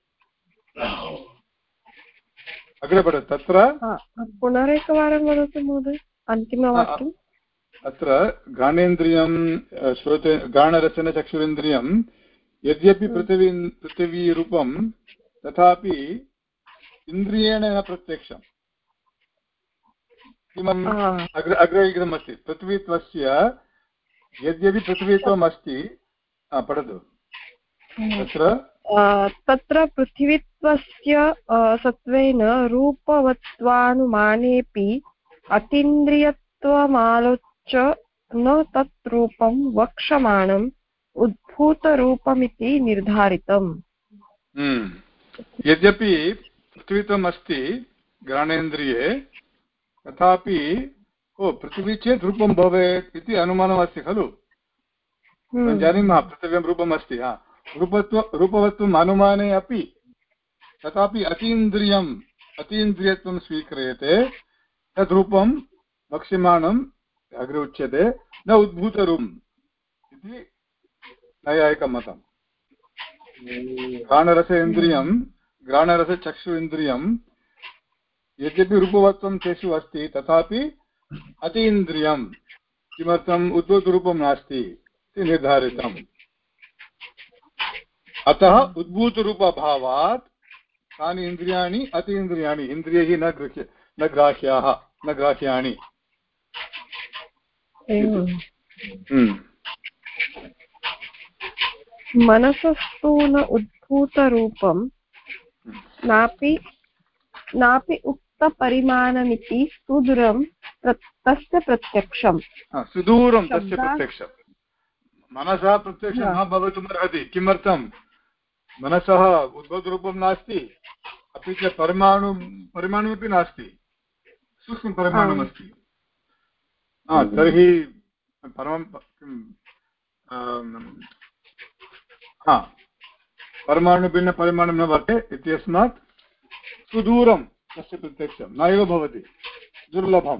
अग्रे पठ तत्र? पुनरेकवारं वदतु महोदय अन्तिमवाक्यम् अत्र घ्राणेन्द्रियं श्रोते घ्राणरचनचक्षुरेन्द्रियं यद्यपि पृथिवी पृथिवीरूपं तथापि इन्द्रियेण न प्रत्यक्षम्। किमम्? अग्रे अग्रे लिखितमस्ति पृथ्वीत्वस्य यद्यपि पृथ्वीत्वम् अस्ति पठतु। तत्र? तत्र पृथिवीत्वस्य सत्त्वेन रूपवत्वानुमानेऽपि अतीन्द्रियत्वमालोच्य न तत् रूपं वक्ष्यमाणम् उद्भूतरूपमिति निर्धारितम्। यद्यपि पृथ्वीत्वम् अस्ति घ्राणेन्द्रिये तथापि ओ पृथिवी चेत् रूपं भवेत् इति अनुमानमस्ति खलु? हम्म। जानीमः पृथिव्यां रूपम् अस्ति हा। रूपत्व रूपवत्वम् अनुमाने अपि तथापि अतीन्द्रियम् अतीन्द्रियत्वं स्वीक्रियते तद् रूपं वक्ष्यमाणम् अग्रे उच्यते, न उद्भूतरूपम् इति नैयायिकमतम्। घ्राणरसेन्द्रियं घ्राणरसचक्षु इन्द्रियं यद्यपि रूपवत्वं तेषु अस्ति, तथापि अतीन्द्रियं, किमर्थम् उद्भूतरूपं नास्ति इति निर्धारितम्। अतः उद्भूतरूपभावात् तानि इन्द्रियाणि, अतीन्द्रियाणि, इन्द्रियैः न गृह्य, न ग्राह्याः, न ग्राह्याणि। मनसस्तु न उद्भूतरूपं नापि नापि उक्तपरिमाणमिति सुदूरं तस्य प्रत्यक्षम् हा, सुदूरं तस्य प्रत्यक्षं मनसः प्रत्यक्षं न भवितुमर्हति किमर्थं मनसः उद्भूतरूपं नास्ति अपि च परमाणु परिमाणमपि नास्ति सूक्ष्मपरिमाणमस्ति तर्हि परमं किं हा परमाणुभिन्नपरिमाणं न वर्तते इत्यस्मात् सुदूरं तस्य प्रत्यक्षं नैव भवति दुर्लभं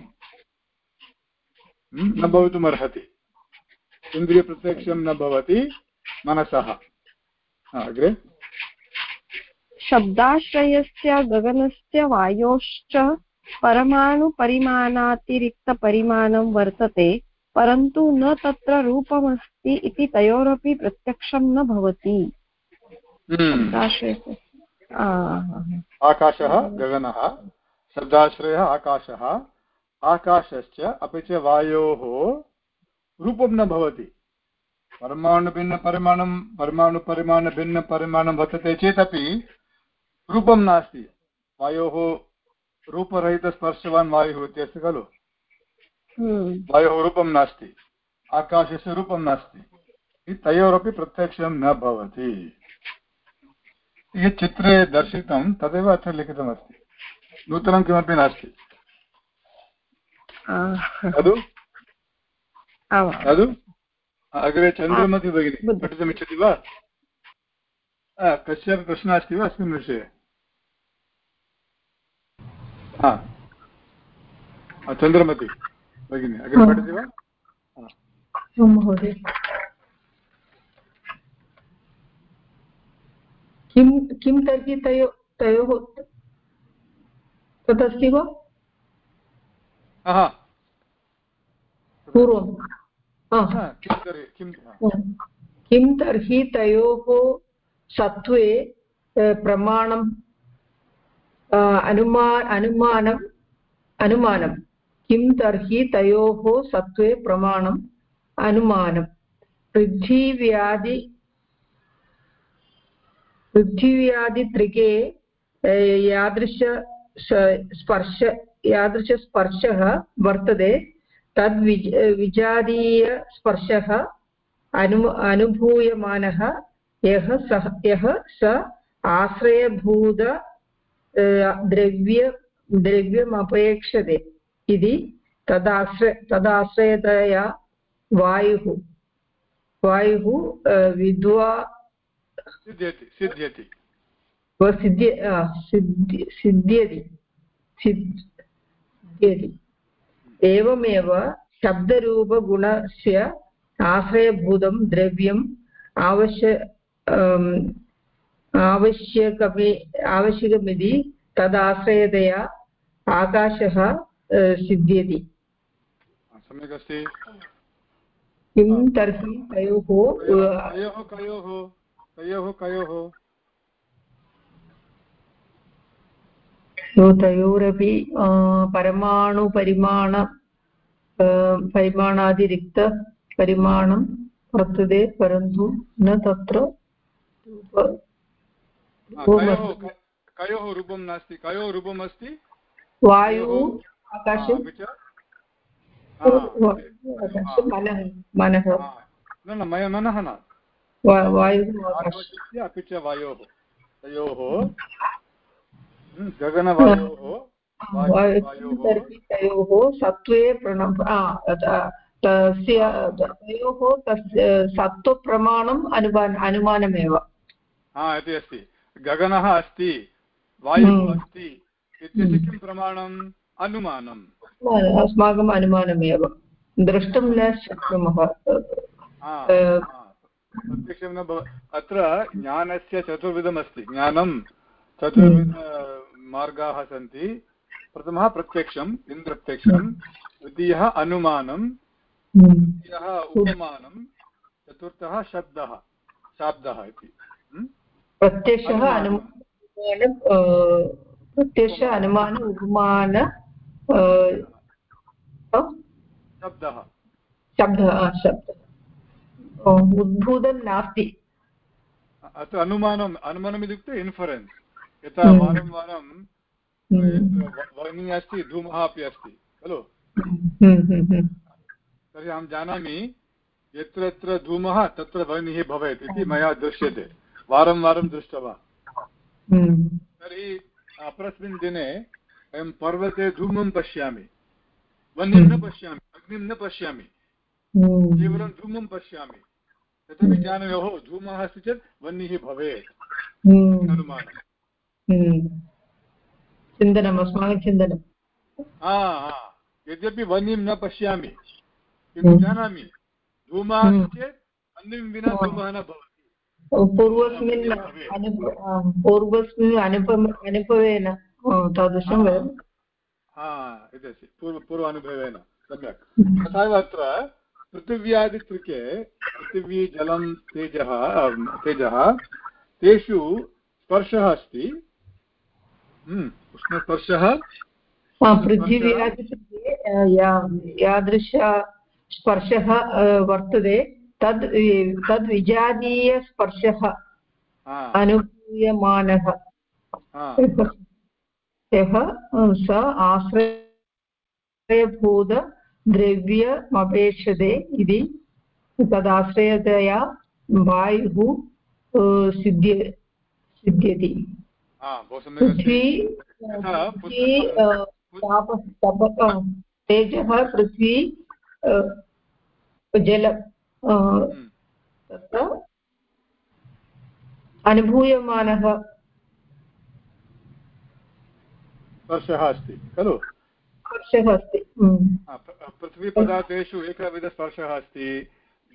हम्म, न भवितुमर्हति इन्द्रियप्रत्यक्षं न भवति मनसः अग्रे। शब्दाश्रयस्य गगनस्य वायोश्च परमाणुपरिमाणातिरिक्तपरिमाणं वर्तते परन्तु न तत्र रूपमस्ति इति तयोरपि प्रत्यक्षं न भवति। हम्म, आकाशः गगनः शब्दाश्रयः आकाशः आकाशश्च अपि च वायोः रूपं न भवति। परमाणुभिन्नपरिमाणं परमाणुपरिमाणभिन्नपरिमाणं वर्तते चेदपि रूपं नास्ति। वायोः रूपरहितस्पर्शवान् वायुः इत्यस्ति खलु? हम्म, वायोः रूपं नास्ति आकाशस्य रूपं नास्ति। तयोरपि प्रत्यक्षं न भवति। यत् चित्रे दर्शितं तदेव अत्र लिखितमस्ति। नूतनं किमपि नास्ति। अग्रे चन्द्रमति भगिनी पठितुमिच्छति वा? कस्यापि प्रश्नः अस्ति वा अस्मिन् विषये? हा। आ, चन्द्रमति भगिनी अग्रे पठति वा आं महोदय। किं किं तर्हि तयो तयोः तदस्ति वा? पूर्वं। हा। हा, किं तर्हि हा. तयोः सत्त्वे प्रमाणं अनुमा अनुमानम् अनुमानं. किं तर्हि तयोः सत्त्वे प्रमाणम् अनुमानं. पृथ्वीव्याधि, पृथ्वीव्याधित्रिके यादृश स्पर्श यादृशस्पर्शः वर्तते. तद् विज विजातीयस्पर्शः अनु अनुभूयमानः, यः सः, यः स आश्रयभूत द्रव्य द्रव्यमपेक्षते इति तदाश्र तदाश्रयतया वायुः वायुः विद्वा सिद्ध्यति सिद्ध्य सिद्ध्यति एवमेव शब्दरूपगुणस्य आश्रयभूतं द्रव्यम् आवश्य आवश्यकमि आवश्यकमिति तदाश्रयतया आकाशः सिद्ध्यति। सम्यक् अस्ति किं तर्हि तयोः कयोः कयोः? तयोरपि परमाणुपरिमाण परिमाणातिरिक्तपरिमाणं वर्तते परन्तु न तत्र कयोः रूपं नास्ति? कयोः रूपम् अस्ति? वायुः हा, आकाशे हा, मनः मनः। न न मया मनः न। वायुः अपि च वायोः। तयोः गगनवायोः तयोः सत्त्वे तस्य तयोः तस्य सत्त्वप्रमाणम् अनुमान अनुमानमेव। हा इति अस्ति। गगनः अस्ति वायुः हम्म। अस्ति इत्यस्य किं प्रमाणम्? अनुमानम्। अस्माकम् अनुमानमेव। द्रष्टुं न शक्नुमः। प्रत्यक्षं न भव अत्र ज्ञानस्य चतुर्विधमस्ति। ज्ञानं चतुर्विधमार्गाः सन्ति। प्रथमः प्रत्यक्षम् इन्द्रप्रत्यक्षं द्वितीयः अनुमानं तृतीयः उपमानं चतुर्थः शब्दः शाब्दः इति। प्रत्यक्षः। अनुमान अ, प्रत्यक्ष अनुमान उपमान शब्दः शब्दः शब्दः उद्भूतं नास्ति अत्र अनुमानम् अनुमानम् इत्युक्ते इन्फरेन्स् यथा। वारं वारं वर्णी अस्ति धूमः अपि अस्ति खलु। तर्हि अहं जानामि यत्र यत्र धूमः तत्र वर्णिः भवेत् इति मया दृश्यते वारं वारं दृष्टवान्। हम्म, तर्हि अपरस्मिन् दिने अहं पर्वते धूमं पश्यामि वह्निं न पश्यामि अग्निं न पश्यामि हम्म, केवलं धूमं पश्यामि। तदपि जानामि ओहो धूमः अस्ति चेत् वह्निः भवेत्। हम्म, अनुमानम्। हम्म। चिन्तनम् अस्माकं चिन्तनं हा हा। यद्यपि वह्निं न पश्यामि किन्तु। जानामि धूमः। अस्ति चेत् वह्निं विना धूमः न भवति। पूर्वस्मिन्। पूर्वस्मिन् अनुभव अनुभवेन तादृशं वयं हा पूर्व पूर्वानुभवेन सम्यक्। तथा एव अत्र पृथिव्यादित्रिके पृथिवी जलं तेजः तेजः तेषु स्पर्शः अस्ति। हम्म, उष्णस्पर्शः। पृथिव्यादिपृथे या- यादृश स्पर्शः वर्तते। तद् वि- तद् विजातीयस्पर्शः अनुभूयमानः अ, स आश्रयभूतद्रव्यमपेक्षते इति। तदाश्रयतया वायुः सिद्ध्य सिद्ध्यति। पृथ्वी पृथ्वी तेजः पृथ्वी अ, अ, हम्म, तत्र अनुभूयमानः। स्पर्शः अस्ति खलु? स्पर्शः अस्ति हम्म। पृथ्वीपदार्थेषु एकविधस्पर्शः अस्ति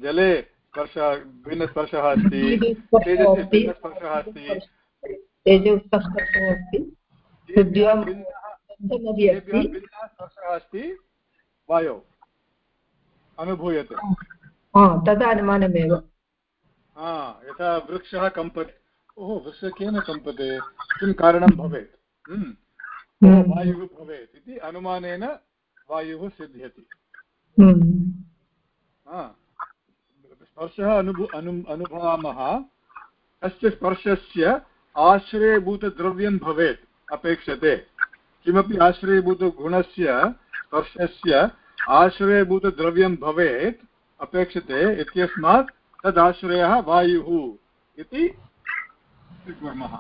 जले स्पर्शः भिन्नस्पर्शः अस्ति तेजसि भिन्नस्पर्शः अस्ति। तेजोस्पर्शः अस्ति। भिन्नः स्पर्शः वायौ। अनुभूयते। तदा अनुमानमेव। हा यथा वृक्षः कम्पते ओहो वृक्षः केन कम्पते? किं कारणं भवेत्? हम्म, हम्म। वायुः भवेत् इति अनुमानेन वायुः सिद्ध्यति। हम्म। स्पर्शः अनुभु अनु अनुभवामः। तस्य स्पर्शस्य आश्रयभूतद्रव्यं भवेत् अपेक्षते। किमपि आश्रयभूतगुणस्य स्पर्शस्य आश्रयभूतद्रव्यं भवेत् अपेक्षते इत्यस्मात् तदाश्रयः वायुः इति स्वीकुर्मः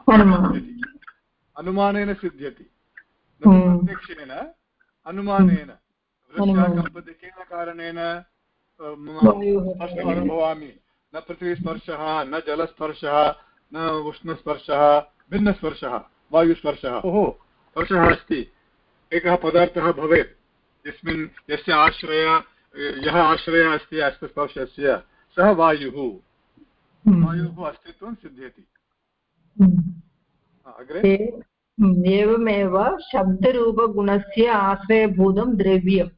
अनुमानेन सिद्ध्यति। हम्म। प्रत्यक्षेन अनुमानेन। केन कारणेन अनुभवामि। न पृथ्वीस्पर्शः न जलस्पर्शः न उष्णस्पर्शः भिन्नस्पर्शः वायुस्पर्शः। ओहो स्पर्शः अस्ति। एकः पदार्थः भवेत्। यस्मिन् यस्य आश्रय यः आश्रयः अस्ति अस्य स्पर्शस्य सः वायुः। हम्म। वायुः अस्तित्वं सिद्ध्यति। हम्म। अग्रे? हम्म, एवमेव शब्दरूपगुणस्य आश्रयभूतं द्रव्यम्।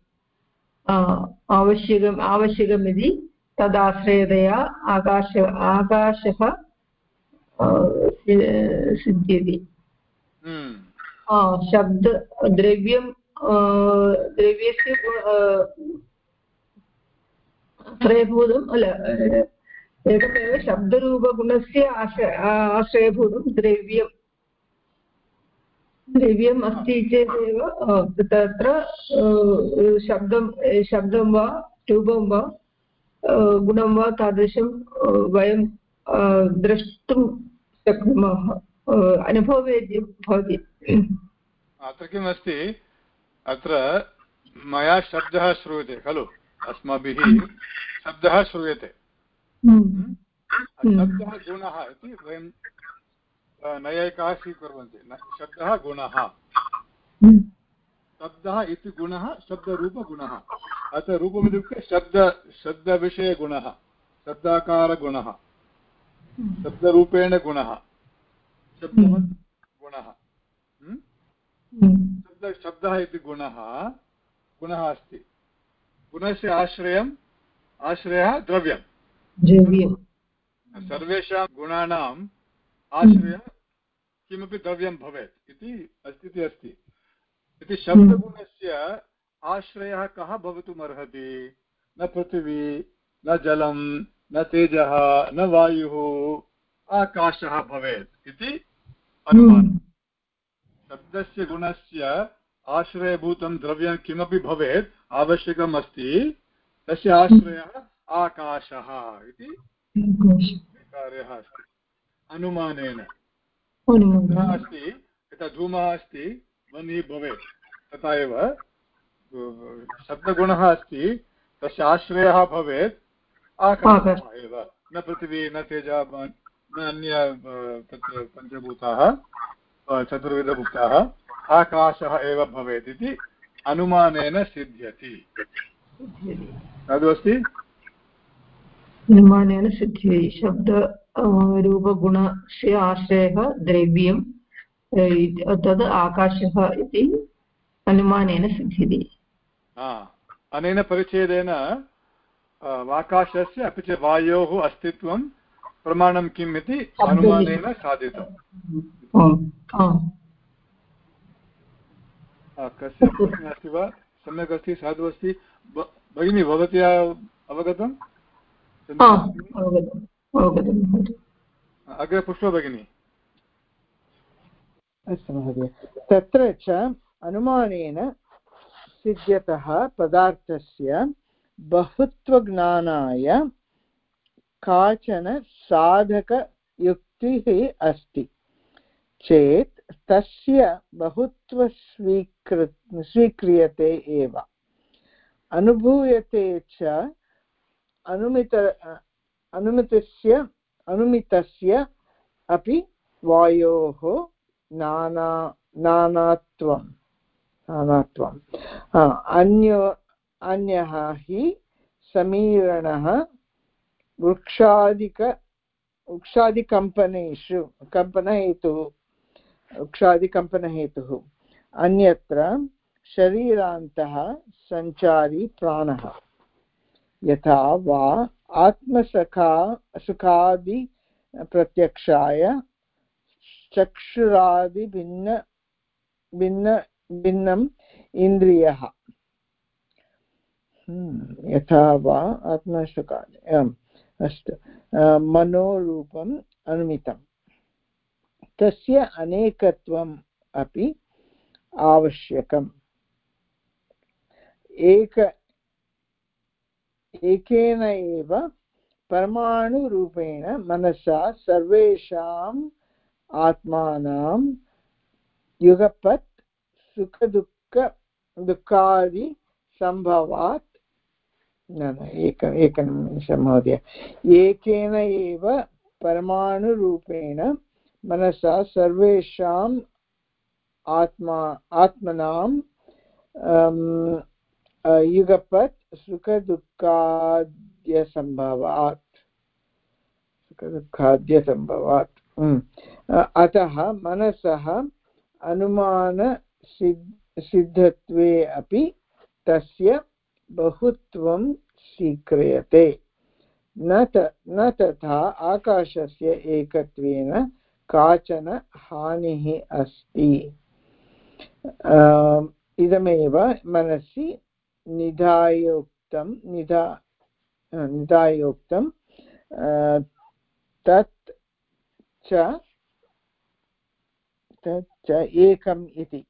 आवश्यकम् आवश्यकमिति तदाश्रयतया आकाश आकाशः सिद्ध्यति। शब्द द्रव्यं द्रव्यस्य आश्रयभूतम् अल एकमेव शब्दरूपगुणस्य आश्रय आश्रयभूतं द्रव्यं द्रव्यम्। अस्ति चेदेव तत्र शब्दं शब्दं वा रूपं वा गुणं वा तादृशं वयं द्रष्टुं शक्नुमः। अ, अनुभवे भवति। अत्र किमस्ति? अत्र मया शब्दः श्रूयते खलु? अस्माभिः शब्दः श्रूयते। हम्म। शब्दः गुणः इति वयं नैयायिकाः स्वीकुर्वन्ति। शब्दः गुणः। हम्म। शब्दः इति गुणः शब्दरूपगुणः। अतः रूपम् इत्युक्ते शब्द शब्दविषयगुणः शब्दाकारगुणः शब्दरूपेण गुणः शब्दः गुणः। शब्द शब्दः इति गुणः गुणः अस्ति। गुणस्य आश्रयम् आश्रयः द्रव्यं द्रव्यं सर्वेषां गुणानाम् आश्रयः किमपि द्रव्यं भवेत् इति अस्ति अस्ति। इति शब्दगुणस्य आश्रयः कः भवितुम् अर्हति न पृथिवी न जलं न तेजः न वायुः आकाशः भवेत् इति अनुमानम्। शब्दस्य गुणस्य आश्रयभूतं द्रव्यं किमपि भवेत् आवश्यकम् अस्ति तस्य आश्रयः आकाशः इति कार्यः अस्ति। अनुमानेन। अस्ति यथा धूमः अस्ति ध्वनिः भवेत्। तथा एव शब्दगुणः अस्ति तस्य आश्रयः भवेत् आकाशः एव। न पृथिवी न तेज न अन्य तत्र पञ्चभूताः चतुर्विधभुक्ताः आकाशः एव भवेत् इति अनुमानेन सिद्ध्यति। तद् अस्ति अनुमानेन सिद्ध्यति। शब्द रूपगुणस्य आश्रयः द्रव्यं तद् आकाशः इति अनुमानेन सिद्ध्यति। अनेन परिच्छेदेन आकाशस्य अपि च वायोः अस्तित्वं प्रमाणं किम् इति अनुमानेन साधितम्। कस्य प्रश्नः अस्ति वा? सम्यक् अस्ति साधु अस्ति। भगिनी भवत्या अवगतम् अग्रे पृष्ट्वा भगिनि। अस्तु महोदय। तत्र च अनुमानेन सिद्ध्यतः पदार्थस्य बहुत्वज्ञानाय काचन साधकयुक्तिः अस्ति। चेत् तस्य बहुत्वस्वीकृ स्वीक्रियते एव। अनुभूयते च अनुमित अनुमितस्य अनुमितस्य अपि वायोः नाना नानात्वं नानात्वम् अन्यो अन्यः हि समीरणः वृक्षादिक वृक्षादिकम्पनेषु कम्पनहेतुः वृक्षादिकम्पनहेतुः अन्यत्र शरीरान्तः सञ्चारी प्राणः। यथा वा आत्मसखा सुखादिप्रत्यक्षाय चक्षुरादिभिन्न भिन्न भिन्नम् इन्द्रियः। हम्म, यथा वा आत्मसुखादि अस्तु। मनोरूपम् अनुमितं तस्य अनेकत्वम् अपि आवश्यकम्। एक, एकेन एव परमाणुरूपेण मनसा सर्वेषाम् आत्मानां युगपत् सुखदुःख दुःखादिसम्भवात् न न, एक एकनिमिषं महोदय। एकेन एव परमाणुरूपेण मनसा सर्वेषाम् आत्मा, आत्मनां युगपत् सुखदुःखाद्यसम्भवात्। सुखदुःखाद्यसम्भवात्। अतः मनसः अनुमानसिद् सिद्धत्वे अपि तस्य बहुत्वं स्वीक्रियते। न त, न तथा आकाशस्य एकत्वेन काचन हानिः अस्ति इदमेव मनसि निधायोक्तं निधा निधायोक्तं तत् च तत् च एकम् इति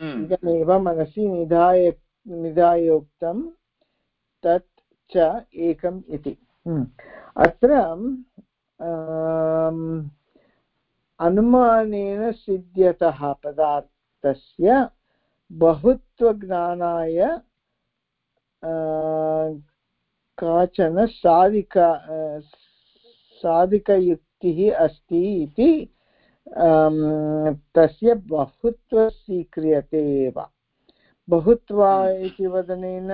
हम्म। इदमेव मनसि निधाय निधायोक्तं तत् च एकम् इति हम्म। अत्र अनुमानेन सिद्ध्यतः पदार्थस्य बहुत्वज्ञानाय काचन साधिक साधिकयुक्तिः अस्ति इति तस्य बहुत्व स्वीक्रियते एव। बहुत्वा इति वदनेन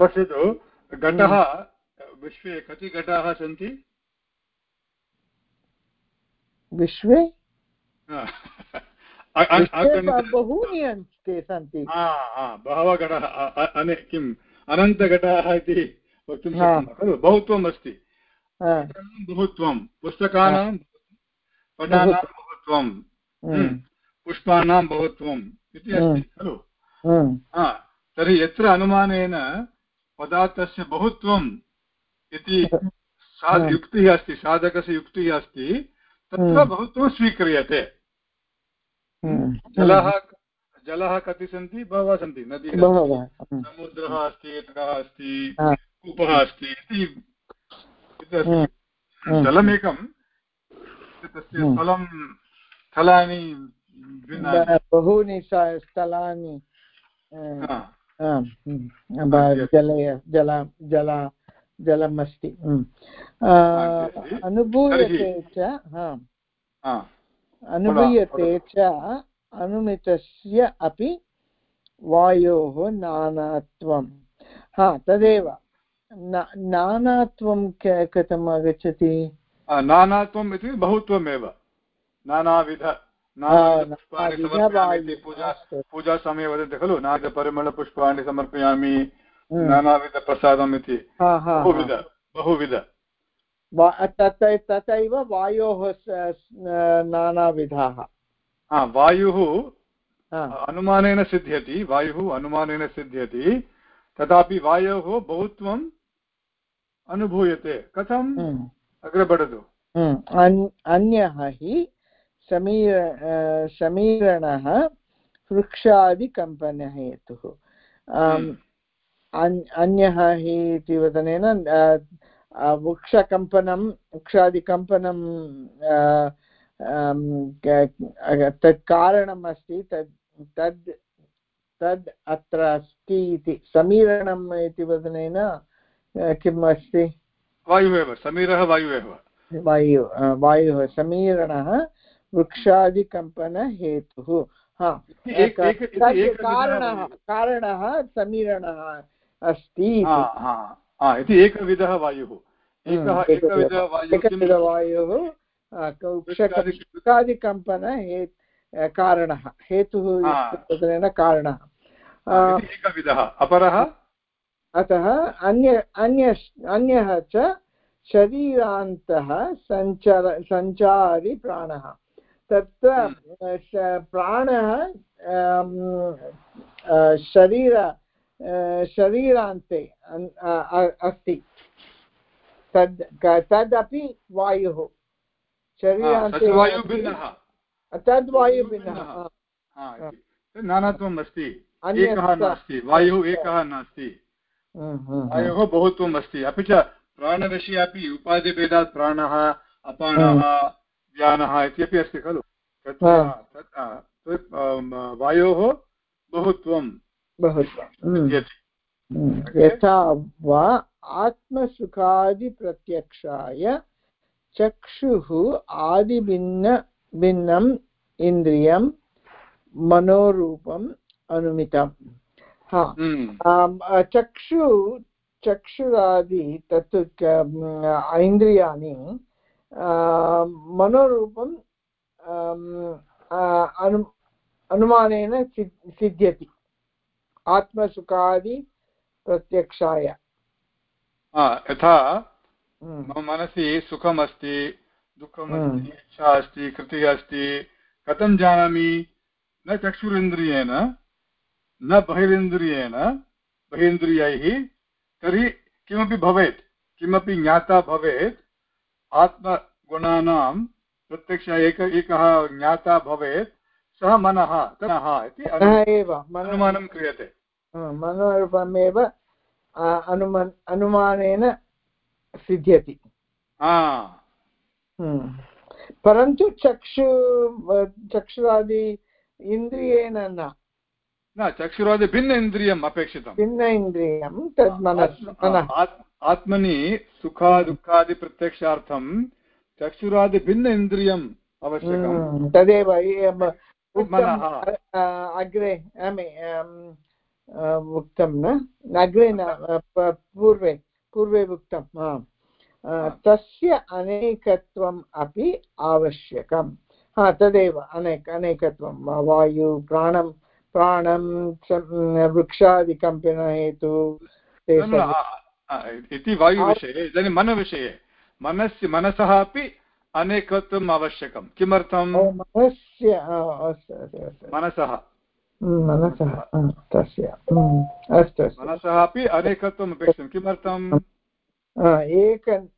पश्यतु घटः विश्वे कति घटाः सन्ति? विश्वे? बहूनि अन्ते सन्ति। बहवः घटाः। अने किम्? अनन्तघटाः इति वक्तुं शक्नुमः खलु? बहुत्वम् अस्ति। बहुत्वं पुस्तकानां पटानां बहुत्वं पुष्पाणां बहुत्वम्। इति अस्ति खलु? तर्हि यत्र अनुमानेन पदार्थस्य बहुत्वम् इति सा युक्तिः अस्ति साधकस्य युक्तिः अस्ति तत्र बहुत्वं स्वीक्रियते। जलः जलः कति सन्ति? बहवः सन्ति। नदी समुद्रः अस्ति तटः अस्ति कूपः अस्ति इति जलमेकं तस्य स्थलं स्थलानि बहूनि स्थलानि जल जल जलम् अस्ति अनुभूयते च अनुभूयते च अनुमितस्य अपि वायोः नानात्वं। हा तदेव। नानात्वं कथम् आगच्छति? नानात्वम् इति बहुत्वमेव। नानाविध पूजासमये वदन्ति खलु? नागपरिमलपुष्पाणि समर्पयामि। नानाविधप्रसादम् इति बहुविध बहुविध तथैव वायोः नानाविधाः वायुः अनुमानेन सिद्ध्यति वायुः अनुमानेन सिद्ध्यति तथापि वायोः बहुत्वम् अनुभूयते कथम् अग्रे पठतु अन्यः हि समीर समीरणः वृक्षादिकम्पनहेतुः अन्यः हि इति वदनेन वृक्षकम्पनं वृक्षादिकम्पनं तत् कारणम् अस्ति तद् तद् तद् अत्र अस्ति इति। समीरणम् इति वदनेन किम् अस्ति? वायुः एव समीरः वायुः एव। वायु वायुः समीरणः वृक्षादिकम्पनहेतुः हा कारणः कारणः समीरणः अस्ति इति। एकविधः वायुः। एकविधवायुः वृक्षादिकम्पन हे कारणः। हेतुः कारणः। एकविधः। अपरः? अतः अन्य अन्य अन्यः च शरीरान्तः सञ्चार सञ्चारि प्राणः। तत्र प्राणः शरीर शरीरान्ते अस्ति। तद् तदपि वायुः। शरीरान्ते तद् वायुभिन्नः। नानात्वम् अस्ति। एकः नास्ति। वायुः एकः नास्ति। वायोः बहुत्वम् अस्ति। अपि च प्राणविषये अपि उपाधिभेदात् प्राणः अपानः व्यानः इत्यपि अस्ति खलु। वायोः बहुत्वं यथा वा आत्मसुखादिप्रत्यक्षाय चक्षुः आदिभिन्न भिन्नम् इन्द्रियं मनोरूपम् अनुमितम्। हा। चक्षु चक्षुरादि तत् इन्द्रियाणि मनोरूपं अनु अनुमानेन सिद्ध्यति। आत्मसुखादि प्रत्यक्षाय। यथा मम मनसि सुखमस्ति दुःखमस्ति इच्छा अस्ति कृतिः अस्ति कथं जानामि? न चक्षुरिन्द्रियेण न बहिरिन्द्रियेण बहिन्द्रियैः तर्हि किमपि भवेत् किमपि ज्ञाता भवेत् आत्मगुणानां प्रत्यक्ष एक एकः ज्ञाता भवेत् सः मनः तनः इति एव अनुमानं क्रियते। मनोरूपमेव अनुमन् अनुमानेन सिद्ध्यति। परन्तु चक्षु चक्षुरादि इन्द्रियेण न। न चक्षुरादि भिन्न इन्द्रियम् अपेक्षितं भिन्न इन्द्रियं तद् मनः आत्मनि सुखा दुःखादि प्रत्यक्षार्थं चक्षुरादि भिन्न इन्द्रियम् आवश्यकं हम्म, तदेव मनः अग्रे उक्तं न? अग्रे न पूर्वे पूर्वे उक्तं हा। तस्य अनेकत्वम् अपि आवश्यकं हा तदेव अनेक अनेकत्वं वायु प्राणं प्राणं वृक्षादिकम्पनहेतु इति वायुविषये इदानीं मनविषये। मनस्य मनसः अपि अनेकत्वम् आवश्यकं किमर्थं मनस्य मनसः मनसः। तस्य हम्म, अस्तु मनसः अपि अनेकत्वम् अपेक्षितं। किमर्थं आ, एक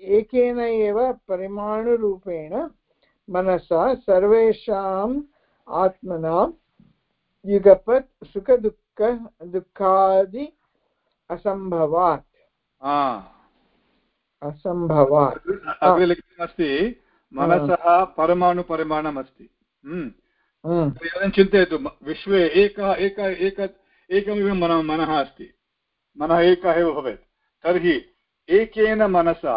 एकेन एव परिमाणुरूपेण मनसा सर्वेषाम् आत्मनां युगपत् सुखदुःख दुःखादि असम्भवात्। असम्भवात्। अग्रे लिखितमस्ति मनसः परमाणुपरिमाणम् अस्ति हम्म। हम्म, इदानीं चिन्तयतु विश्वे एकः एक एक एकमेव मन मनः अस्ति। मनः एकः एव भवेत्। तर्हि एकेन मनसा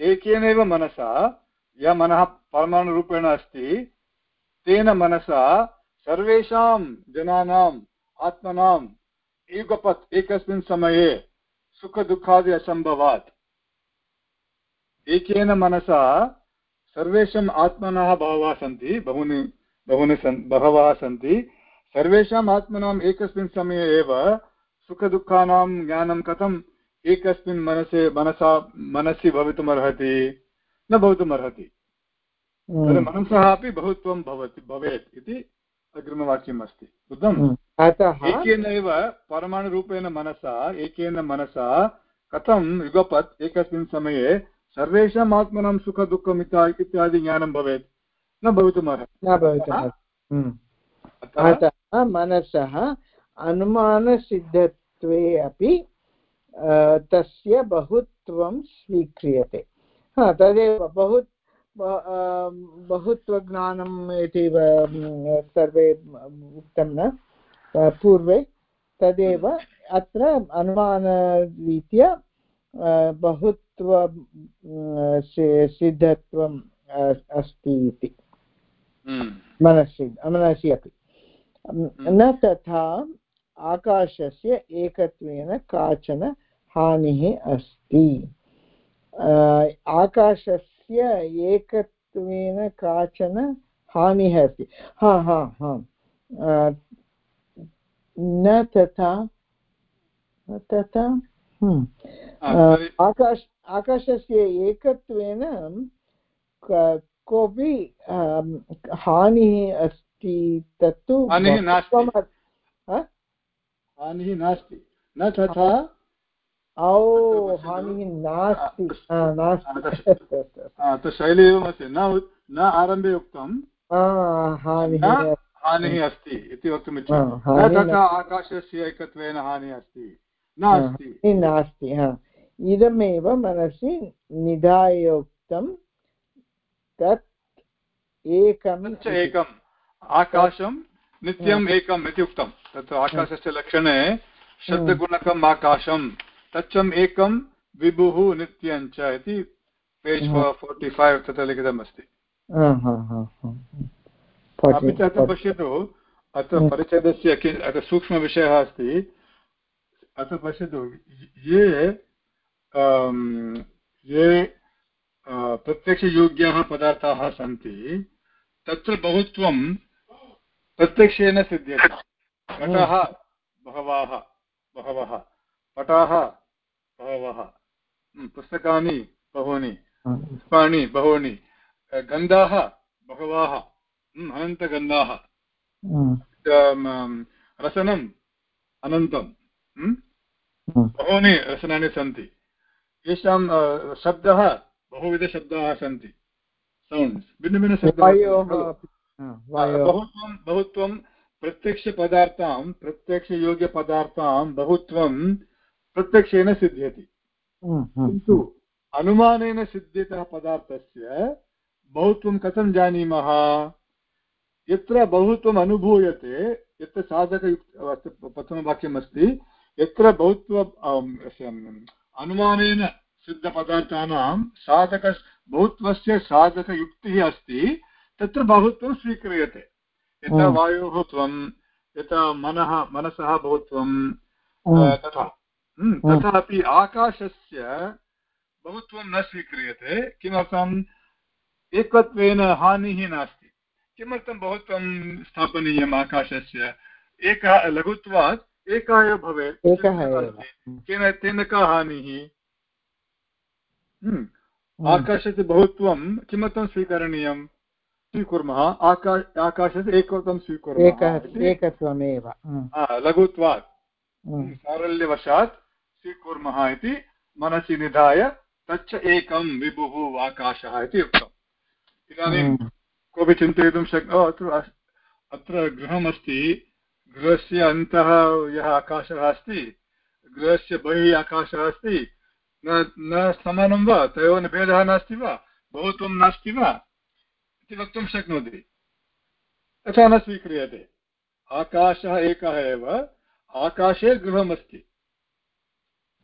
एकेनैव मनसा यः मनः परमाणुरूपेण अस्ति तेन मनसा सर्वेषां जनानाम् आत्मनां युगपत् एकस्मिन् समये सुखदुःखादि असम्भवात्। एकेन मनसा सर्वेषाम् आत्मनः बहवः सन्ति बहूनि बहूनि सन् बहवः सन्ति। सर्वेषाम् आत्मनाम् एकस्मिन् समये एव सुखदुःखानां ज्ञानं कथम् एकस्मिन् मनसि मनसा मनसि भवितुमर्हति न भवितुमर्हति। हम्म, मनसः अपि बहुत्वं भवति भवेत् इति अग्रिमवाक्यम् अस्ति। बुद्धम्? हम्म। अतः एकेन एव परमाणुरूपेण मनसा एकेन मनसा कथं युगपत् एकस्मिन् समये सर्वेषाम् आत्मनां सुखदुःखम् इत्या- इत्यादि ज्ञानं भवेत्। न भवितुमर्हति न। अतः मनसः अनुमानसिद्धत्वे अपि तस्य बहुत्वं स्वीक्रियते। हा तदेव बहु बहुत्वज्ञानम् इति सर्वे उक्तं न? पूर्वे। तदेव अत्र अनुमानरीत्या अ, बहुत्व अ, सिद्धत्वम् अस्ति इति। हम्म, मनसि मनसि अपि। न तथा आकाशस्य एकत्वेन काचन हानिः अस्ति। अ, आकाशस्य एकत्वेन काचन हानिः अस्ति। हा हा हा। न तथा तथा हम्म। अ, आकाश आकाशस्य एकत्वेन कोऽपि हानिः अस्ति तत्तु हानिः नास्ति। बहुत्वम्- हा? हानिः नास्ति। न तथा। ओ। हानिः नास्ति। हा, नास्ति। हा, शैली एवमस्ति न न आरम्भे उक्तं हा, हानिः अस्ति। इति वक्तुमिच्छामि हा, न हानिः तथा आकाशस्य एकत्वेन हानिः अस्ति। नास्ति। नास्ति हा। इदमेव मनसि निधायोक्तं तत् एकं तच्च एकम्। आकाशं नित्यम् एकम् इति उक्तं। तत् आकाशस्य लक्षणे शब्दगुणकम् आकाशं तच्चम् एकं विभुः नित्यञ्च इति पेज् फोर्टि फैव् तत्र लिखितमस्ति। हा, हा, हा, हा। अपि च अत्र पश्यतु। अत्र परिच्छेदस्य सूक्ष्मविषयः अस्ति। अत्र पश्यतु। ये ये प्रत्यक्षयोग्याः पदार्थाः सन्ति तत्र बहुत्वं प्रत्यक्षेन सिद्ध्यति। घटः बहवः बहवः पटाः बहवः पुस्तकानि बहूनि पुष्पाणि बहूनि गन्धाः बहवः अनन्तगन्धाः। रसनम् अनन्तं? बहूनि रसनानि सन्ति। अ, शब्दः बहुविधशब्दाः सन्ति। सौण्ड्स् भिन्नभिन्नशब्दाः बहुत्वं बहुत्वं प्रत्यक्षपदार्थां प्रत्यक्षयोग्यपदार्थां बहुत्वं प्रत्यक्षेन सिद्ध्यति। किन्तु अनुमानेन सिद्धितः पदार्थस्य बहुत्वं कथं जानीमः? यत्र बहुत्वम् अनुभूयते यत्र साधकयुक्त प्रथमवाक्यमस्ति यत्र बहुत्व अनुमानेन सिद्धपदार्थानां साधक बहुत्वस्य साधकयुक्तिः अस्ति तत्र बहुत्वं स्वीक्रियते। यथा वायोः त्वं यथा मनः मनसः बहुत्वं तथा। तथापि आकाशस्य बहुत्वं न स्वीक्रियते किमर्थम्? एकत्वेन हानिः नास्ति। किमर्थं बहुत्वं स्थापनीयम् आकाशस्य? एकः लघुत्वात् एकः एव। भवेत् केन तेन का हानिः? आकाशस्य बहुत्वं किमर्थं स्वीकरणीयं? स्वीकुर्मः। आकाश आकाशस्य एकत्वं स्वीकुर्मः एकत्वमेव। लघुत्वात्। सारल्यवशात् स्वीकुर्मः इति मनसि निधाय तच्च एकं विभुः आकाशः इति उक्तम्। इदानीं कोऽपि चिन्तयितुं शक्नो अत्र अत्र गृहमस्ति। गृहस्य अन्तः यः आकाशः अस्ति गृहस्य बहिः आकाशः अस्ति न न समानं वा? तयोः भेदः नास्ति वा? बहुत्वं नास्ति वा? इति वक्तुं शक्नोति। तथा न स्वीक्रियते। आकाशः एकः एव आकाशे गृहमस्ति।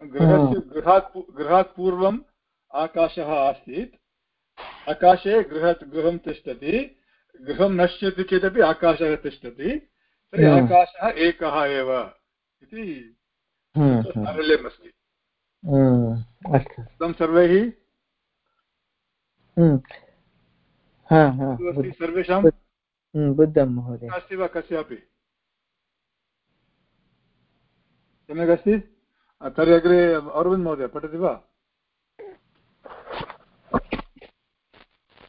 गृहस्य गृहात् गृहात् पूर्वम् आकाशः आसीत्। आकाशे गृहात् गृहं तिष्ठति। गृहं नश्यति चेदपि आकाशः तिष्ठति। तर्हि आकाशः एकः एव इति सारल्यमस्ति अस्तु। सर्वैः सर्वेषां? बुद्धं महोदय। अस्ति वा कस्यापि? सम्यक् अस्ति तर्हि अग्रे अरविन्द् महोदय पठति वा?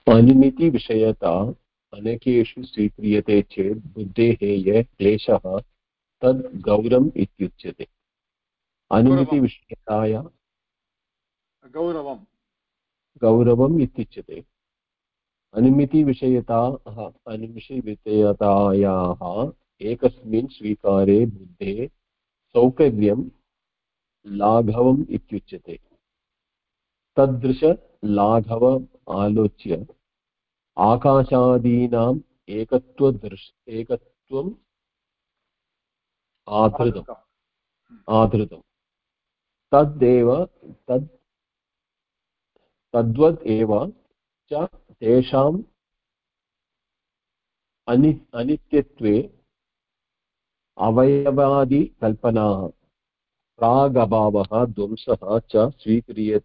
अनुमितिविषयता अनेकेषु स्वीक्रियते चेत् बुद्धेः यः क्लेशः तद् गौरम् इत्युच्यते। अनुमितिविषयताया गौरवं गौरवम्। इत्युच्यते। अनुमितिविषयता अनुमितिविषयतायाः एकस्मिन् स्वीकारे बुद्धे सौकर्यं लाघवम् इत्युच्यते। तदृशलाघवम् आलोच्य आकाशादीनाम् एकत्वदृश एकत्वम् आधृतम्। आधृतम्। तद्देव तद् तद्वत् एव च तेषाम् अनि अनित्यत्वे अवयवादिकल्पनाः। प्रागभावः ध्वंसः च स्वीक्रिय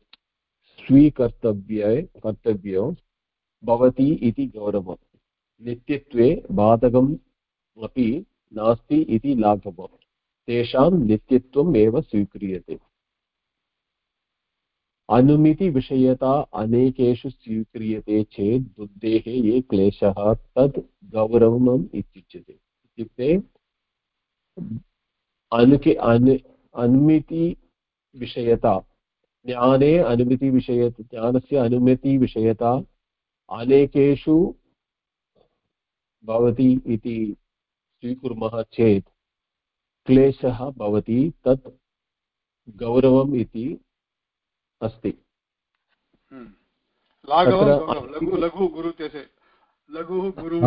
स्वीकर्तव्ये कर्तव्यो भवति इति गौरवम्। नित्यत्वे बाधकम् अपि नास्ति इति लाघवम्। तेषां नित्यत्वम् एव स्वीक्रियते। अनुमितिविषयता अनेकेषु स्वीक्रियते चेत् बुद्धेः ये क्लेशः तत् गौरवम् इत्युच्यते। इत्युक्ते अनुके अनु अनुमितिविषयता, ज्ञाने अनुमितिविषय ज्ञानस्य अनुमतिविषयता अनेकेषु भवति इति स्वीकुर्मः चेत् क्लेशः भवति तत् गौरवम् इति अस्ति। लघु गुरु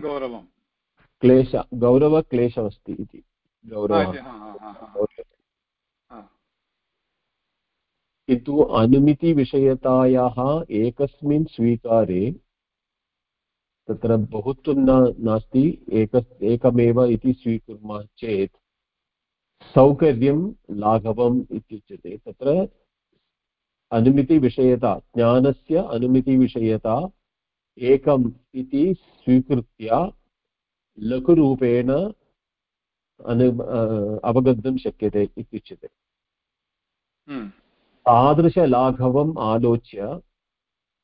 गौरवं। क्लेश गौरवक्लेशमस्ति इति। गौरवः। किन्तु अनुमितिविषयतायाः एकस्मिन् स्वीकारे तत्र बहुत्वं न, नास्ति एक एकमेव इति स्वीकुर्मः चेत् सौकर्यं लाघवम् इत्युच्यते। तत्र अनुमितिविषयता, ज्ञानस्य अनुमितिविषयता एकम् इति स्वीकृत्य लघुरूपेण अनु अवगन्तुं शक्यते इत्युच्यते। तादृशलाघवम् आलोच्य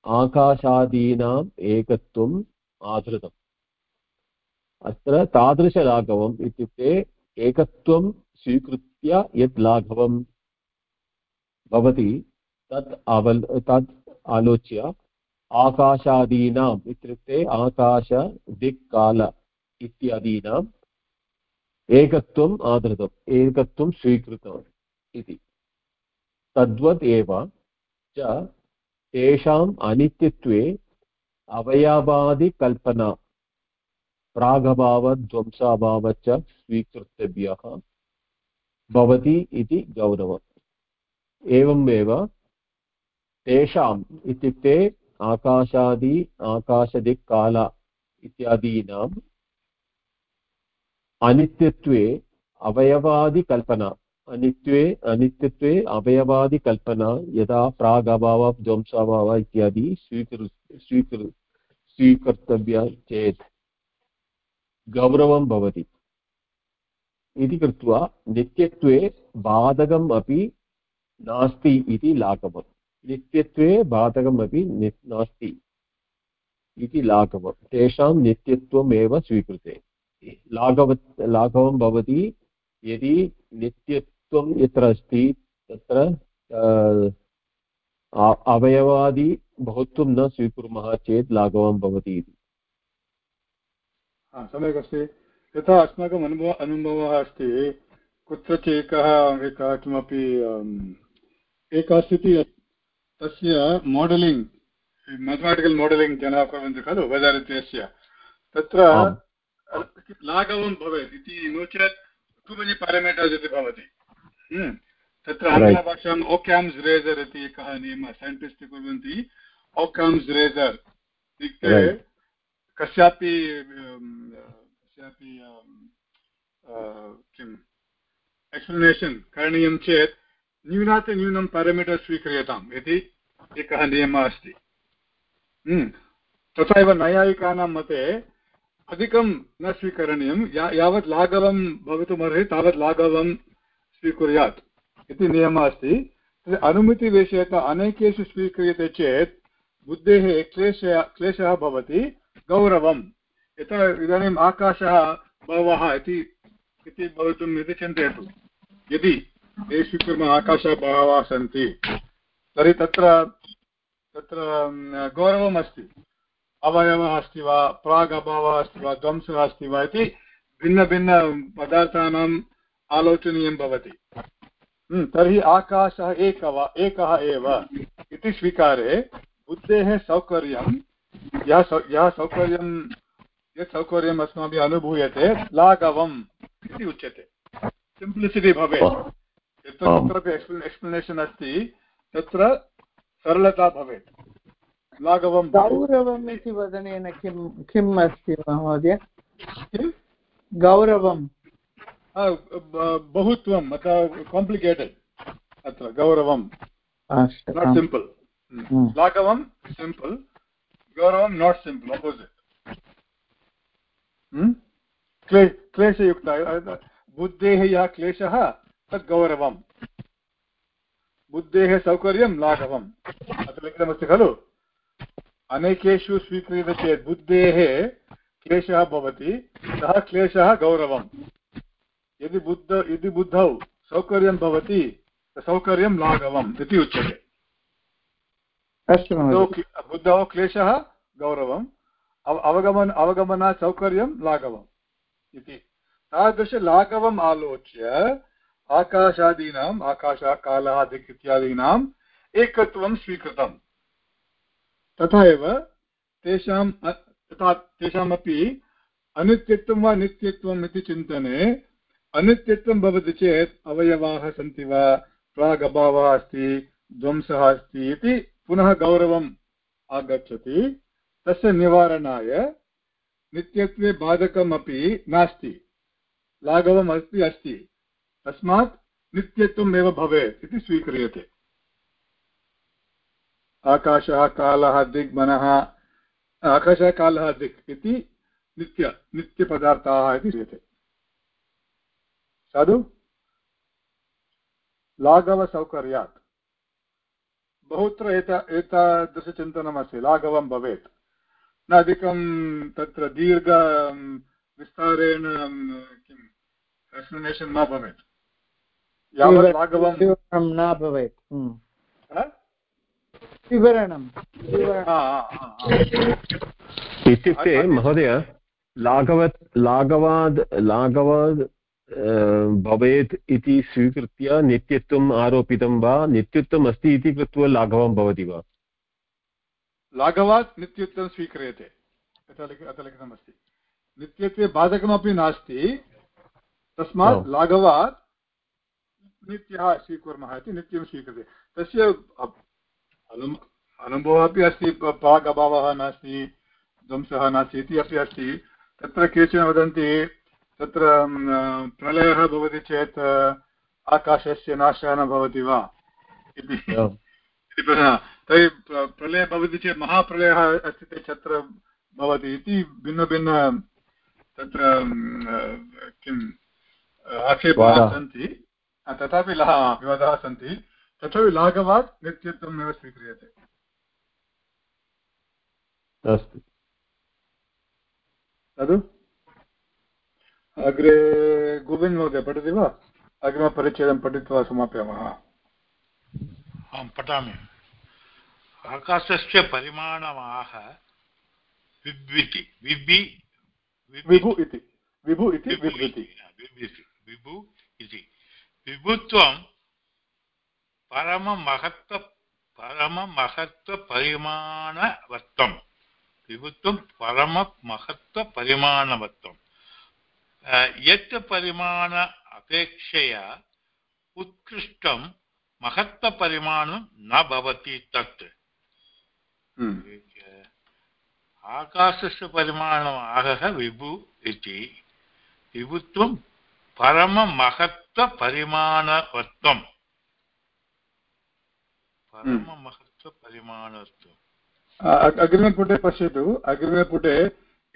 आकाशादीनाम् एकत्वम् आधृतम् अत्र तादृशलाघवम् इत्युक्ते एकत्वं स्वीकृत्य यत् लाघवं भवति, तत् अवल्, तत् आलोच्य आकाशादीनाम् इत्युक्ते आकाश दिक्काल इत्यादीनाम् एकत्वम् आधृतम् एकत्वं स्वीकृतम् इति। तद्वत् एव च तेषाम् अनित्यत्वे अवयवादिकल्पना प्रागभावध्वंसाभावश्च स्वीकर्तव्यः भवति इति गौरवम्। एवमेव तेषाम् इत्युक्ते आकाशादि आकाशदिक्काल इत्यादीनाम् अनित्यत्वे अवयवादिकल्पना अनित्वे, अनित्यत्वे अवयवादिकल्पना यदा प्रागभावः ध्वंसाभावः इत्यादि स्वीकृ स्वीकृ स्वीकर्तव्या चेत् गौरवं भवति। इति कृत्वा नित्यत्वे बाधकम् अपि नास्ति इति लाघवम्। नित्यत्वे बाधकम् अपि नास्ति इति लाघवं तेषां नित्यत्वमेव स्वीकृते। लाघव लाघवं भवति यदि नित्यत्वं यत्र अस्ति तत्र अवयवादि बहुत्वं न स्वीकुर्मः चेत् लाघवं भवति इति। सम्यक् अस्ति। यथा अस्माकम् अनुभवः अनुभवः अस्ति कुत्रचित् एकः एकः किमपि एका स्थितिः तस्य मोडलिङ्ग् मेथमेटिकल् मोडलिङ्ग् जनाः कुर्वन्ति खलु वेदर् इत्यस्य तत्र लाघवं भवेत् इति नो चेत् टु मेनि पारामीटर्स् इति भवति। तत्र आङ्ग्लभाषायाम् ओक्याम्स् रेजर् इति एकः नियमः सैण्टिस्ट् कुर्वन्ति। ओक्याम्स् रेजर् इत्युक्ते कस्यापि कस्यापि किम् एक्स्प्लनेशन् करणीयं चेत् न्यूनातिन्यूनं पारामीटर् स्वीक्रियताम् इति एकः नियमः अस्ति। हम्म। तथा एव नैयायिकानां मते अधिकं न स्वीकरणीयं। या यावत् लाघवं भवितुमर्हति तावत् लाघवं स्वीकुर्यात् इति नियमः अस्ति अनुमतिविषयतः अनेकेषु स्वीक्रियते चेत् बुद्धेः क्लेशः क्लेशः भवति गौरवं यथा इदानीम् आकाशः बहवः इति इति भवितुम् इति चिन्तयतु यदि ये स्वीकुर्मः आकाशः बहवः सन्ति तर्हि तत्र तत्र गौरवम् अस्ति अवयवः अस्ति वा प्राग् अभावः अस्ति वा ध्वंसः अस्ति वा इति भिन्नभिन्नपदार्थानाम् आलोचनीयं भवति। तर्हि आकाशः एक वा एकः एव। इति स्वीकारे बुद्धेः सौकर्यं यः यः सौकर्यं यत् सौकर्यम् अस्माभिः अनुभूयते लाघवम् इति उच्यते। सिम्प्लिसिटि भवेत्। यत्र कुत्रापि एक्स्प्लनेशन् अस्ति तत्र सरलता भवेत्। लाघवं गौरवम् इति वदनेन किं किम् अस्ति महोदय? गौरवं बहुत्वम् अथवा काम्प्लिकेटेड् अत्र गौरवं. नाट् सिम्पल् लाघवं सिम्पल् गौरवं नाट् सिम्पल् अपोसिट् क्ले क्लेशयुक्त बुद्धेः यः क्लेशः तत् गौरवं. बुद्धेः सौकर्यं लाघवम् अत्र लिखितमस्ति खलु? अनेकेषु स्वीक्रियते चेत् बुद्धेः क्लेशः भवति सः क्लेशः गौरवम्. यदि बुद्ध यदि बुद्धौ सौकर्यं भवति सौकर्यं लाघवम् इति उच्यते। अस्तु बुद्धौ क्लेशः गौरवम् अवगमन अवगमनात् सौकर्यं लाघवम् इति। तादृशलाघवम् आलोच्य आकाशादीनाम् आकाशः कालः दिक् इत्यादीनाम् एकत्वं स्वीकृतम्। तथा एव तेषां तथा तेषामपि अनित्यत्वं वा नित्यत्वम् इति चिन्तने अनित्यत्वं भवति चेत् अवयवाः सन्ति वा? प्रागभावः अस्ति, ध्वंसः अस्ति इति पुनः गौरवम् आगच्छति। तस्य निवारणाय नित्यत्वे बाधकमपि नास्ति। लाघवम् अस्ति अस्ति। तस्मात् नित्यत्वम् एव भवेत् इति स्वीक्रियते। आकाशः, कालः दिग् मनः आकाशः, कालः दिक् इति नित्य, नित्यपदार्थाः इति क्रियते। साधु लाघवसौकर्यात् बहुत्र एता एतादृशचिन्तनमस्ति लाघवं भवेत् न अधिकं तत्र दीर्घ विस्तारेण किम् एक्स्प्लनेशन् न भवेत् यावत् लाघवं न भवेत् विवरणं इत्युक्ते महोदय लाघवत् लाघवाद् लाघवाद् भवेत् इति स्वीकृत्य नित्यत्वम् आरोपितं वा? नित्यत्वम् अस्ति इति कृत्वा लाघवं भवति वा? लाघवात् नित्यत्वं स्वीक्रियते। अत्र लिखितमस्ति नित्यत्वे बाधकमपि नास्ति। तस्मात् लाघवात् नित्यः स्वीकुर्मः इति नित्यं स्वीक्रियते तस्य अनुभवः अपि अस्ति पाक् अभावः नास्ति ध्वंसः नास्ति इति अपि अस्ति। तत्र केचन वदन्ति तत्र प्रलयः भवति चेत् आकाशस्य नाशः न भवति वा? इति। तर्हि प्रलयः भवति चेत् महाप्रलयः अस्ति चेत् तत्र भवति इति भिन्नभिन्न तत्र किम् आक्षेपाः सन्ति। तथापि लः विवादाः सन्ति। तथापि लाघवात् नित्यत्वमेव स्वीक्रियते। अस्तु। तद्? अग्रे गोविन्द महोदय पठति वा? अग्रिमपरिच्छेदं पठित्वा समापयामः। अहं पठामि। आकाशस्य परिमाणमाह विद्विति विभि विभु इति। विभु इति विभृति। विभु इति। विभुत्वं परममहत्व परममहत्वपरिमाणवत्वं विभुत्वं परममहत्वपरिमाणवत्वं यत् परिमाण अपेक्षया उत्कृष्टं महत्त्वपरिमाणं न भवति तत् आकाशस्य परिमाणम् आहः विभु इति विभुत्वं परममहत्त्वपरिमाणवत्वं परममहत्त्वपरिमाणत्वम् अग्रिमपुटे पश्यतु अग्रिमपुटे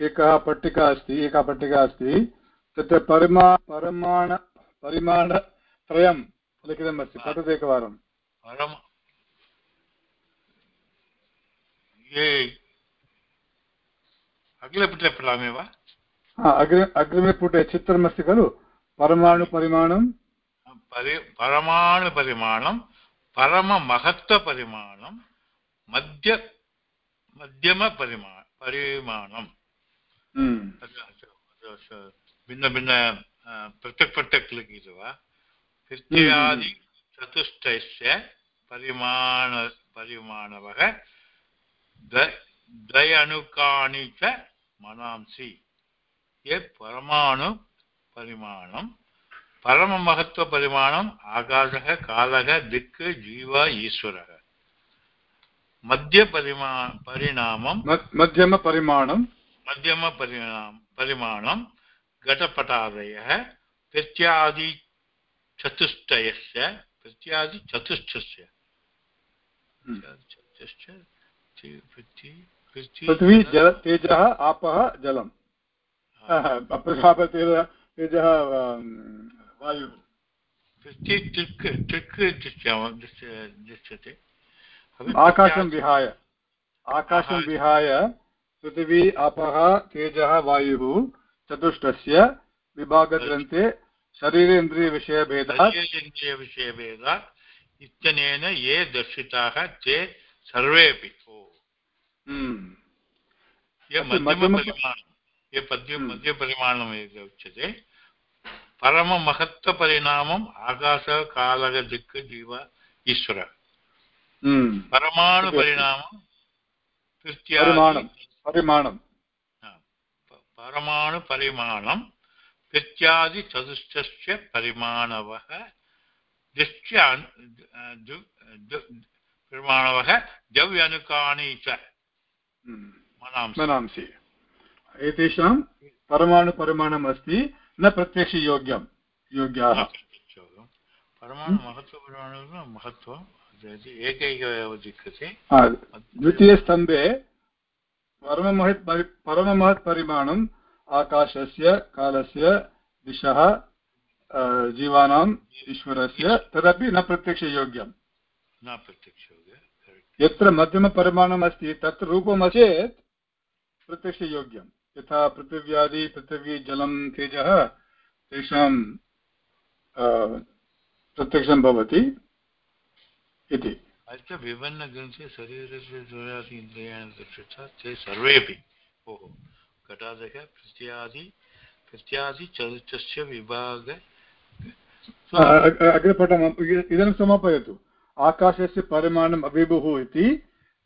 एकः पट्टिका अस्ति एका पट्टिका अस्ति तत्र परिमा परिमाण परिमाणत्रयं लिखितमस्ति पठतु एकवारं अग्रिमपुटे पठामि वा? अग्रि अग्रिमे पुटे चित्रमस्ति खलु? परमाणुपरिमाणं परि परमाणुपरिमाणं परममहत्त्वपरिमाणं मध्य मध्यमपरिमा परिमाणं। भिन्नभिन्न पृथक् पृथक् लिखित्वा तृतीयादिचतुष्टयस्य परिमाण परिमाणवः द्वयणुकानि च मनांसि ये परमाणुपरिमाणं परममहत्त्वपरिमाणम् आकाशः कालः दिक् जीव ईश्वरः मध्यपरिमा परिणामं मध्यमपरिमाणं मध्यमपरिणाम परिमाणं घटपटादयः प्रत्यादिचतुष्टयस्य प्रत्यादिचतुष्टस्य पृथ्वी जल। तेजः आपः जलम्। तेजः वायुः। दृश्यते। आकाशं विहाय। आकाशं विहाय पृथिवी आपः तेजः वायुः। चतुष्टस्य विभागग्रन्थे शरीरेन्द्रियविषयभेदात् इत्यनेन ये दर्शिताः ते सर्वेपि ये मध्यमपरिमाणं मध्यपरिमाणम् इति उच्यते परममहत्त्वपरिणामम् आकाशः कालः दिक् जीव ईश्वरः। परमाणुपरिणामं परिमाणं। परमाणुपरिमाणं प्रत्यादिचतुष्टस्य परिमाणवः दृष्ट्य परिमाणवः द्रव्यनुकानि च। मनांसि। एतेषां परमाणुपरिमाणम् अस्ति न प्रत्यक्षयोग्यं योग्याः परमाणुमहत्त्वपरिमाणं महत्त्वम् एकैक एव द्वितीयस्तम्भे परममहत् परममहत् परिमाणम् आकाशस्य कालस्य दिशः जीवानाम् ईश्वरस्य तदपि न प्रत्यक्षयोग्यं न प्रत्यक्षयोग्य यत्र मध्यमपरिमाणम् अस्ति तत्र रूपम् चेत् प्रत्यक्षयोग्यं यथा पृथिव्यादि पृथिवी जलं तेजः तेषां प्रत्यक्षं भवति इति। अत्र विभिन्नग्रन्थे शरीरस्य द्वयादि इन्द्रियाणि दृष्टा ते सर्वेपि ओहो घटादयः प्रत्यादि प्रत्यादि चतुर्थस्य विभाग अग्रे पठामः इदानीं समापयतु। आकाशस्य परिमाणम् अविभुः इति,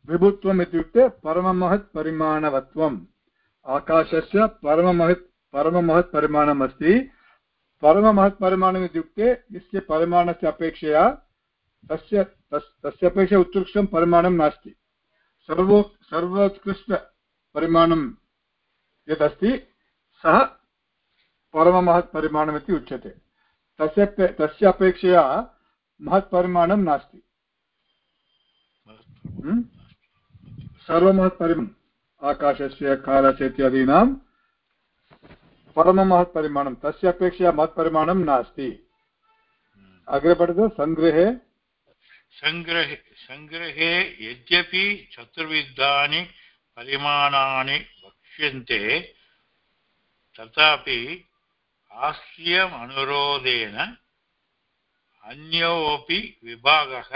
विभुत्वम् इत्युक्ते परममहत् परिमाणवत्वम्। आकाशस्य परममहत् परममहत् परिमाणम् अस्ति। परममहत् परिमाणम् इत्युक्ते, यस्य परिमाणस्य अपेक्षया तस्य तस् तस्य अपेक्षया उत्कृष्टं परिमाणं नास्ति। सर्वो सर्वोत्कृष्टपरिमाणं यदस्ति सः परममहत् परिमाणमिति उच्यते। तस्य तस्य अपेक्षया महत् परिमाणं नास्ति। हम्म? सर्वमहत् परिमाणम्। आकाशस्य कालस्य इत्यादीनां परममहत् परिमाणं। तस्य अपेक्षया महत् परिमाणं नास्ति। अग्रे पठतु। सङ्ग्रहे सङ्ग्रहे सङ्ग्रहे यद्यपि चतुर्विधानि परिमाणानि वक्ष्यन्ते, तथापि आश्रयमनुरोधेन अन्योपि विभागः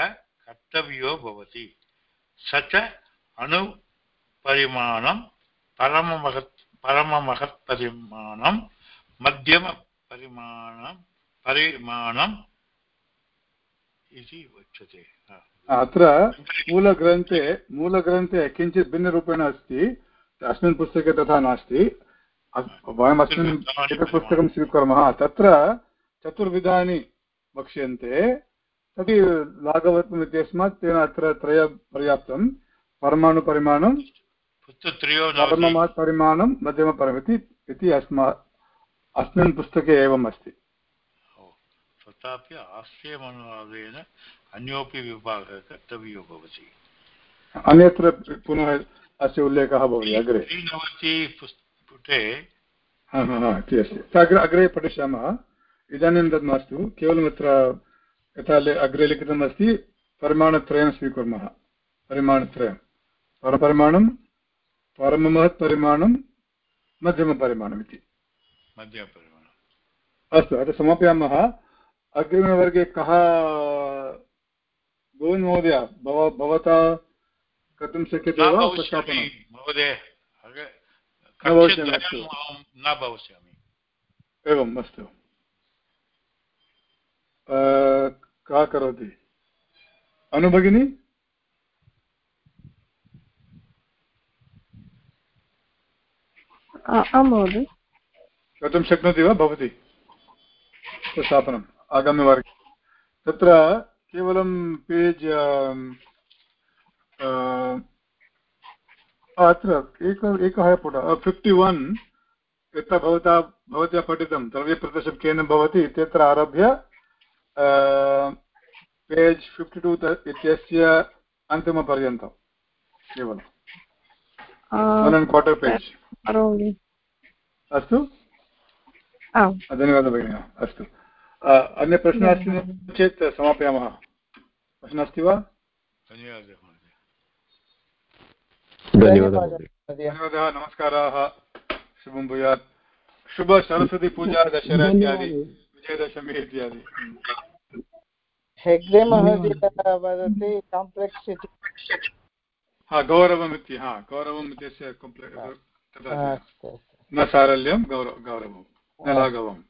कर्तव्यो भवति। स च अणुपरिमाणं परममहत् परममहत्परिमाणं, मध्यमपरिमाणं परिमाणम् इति उच्यते अत्र मूलग्रन्थे मूलग्रन्थे किञ्चित् भिन्नरूपेण अस्ति अस्मिन् पुस्तके तथा नास्ति। वयम् अस्मिन् पुस्तकं स्वीकुर्मः। तत्र चतुर्विधानि वक्ष्यन्ते। तर्हि लाघवत्वम् इत्यस्मात् तेन अत्र त्रय पर्याप्तं परमाणुपरिमाणं परममहत् परिमाणं इति अस्मा अस्मिन् पुस्तके एवम् अस्ति। तथापि आश्रयमनुवादेन अन्योपि विभागः कर्तव्यो भवति अन्यत्र पुनः अस्य उल्लेखः भवति अग्रे पुटे अग्रे अग्रे पठिष्यामः इदानीं तद् मास्तु केवलम् अत्र यथा अग्रे लिखितमस्ति परिमाणत्रयं स्वीकुर्मः परिमाणत्रयं परपरिमाणं परममहत् परिमाणं मध्यमपरिमाणम् इति मध्यमपरिमाणम् अस्तु अतः समापयामः अग्रिमवर्गे कः? गोविन्द महोदय भव भवता कर्तुं शक्यते वा उपस्थापनं महोदय न भविष्यामि एवम् अस्तु। का करोति? अनुभगिनी आं महोदय। कर्तुं शक्नोति वा? भवती। स्थापनम् आगामिवर्गे। तत्र केवलं पेज् अत्र एक एकः पुटः फिफ्टि वन् यत्र भवता भवत्या पठितं द्रव्यप्रदर्शनं केन भवति इत्यत्र आरभ्य पेज् फिफ्टि टु इत्यस्य अन्तिमपर्यन्तं केवलं। वन् अण्ड् क्वार्टर् पेज् अस्तु? धन्यवादः भगिनि अस्तु। अन्यप्रश्नः अस्ति चेत् समापयामः। प्रश्नः अस्ति वा? धन्यवादः धन्यवादः नमस्काराः। शुभं भूयात्। शुभसरस्वतीपूजा दशरा इत्यादि। विजयदशमी इत्यादि। हेग्रे महोदय वदति काम्प्लेक्स् इति। हा गौरवम् इति हा गौरवम् इत्यस्य न सारल्यं गौरव गौरवं न लाघवम्।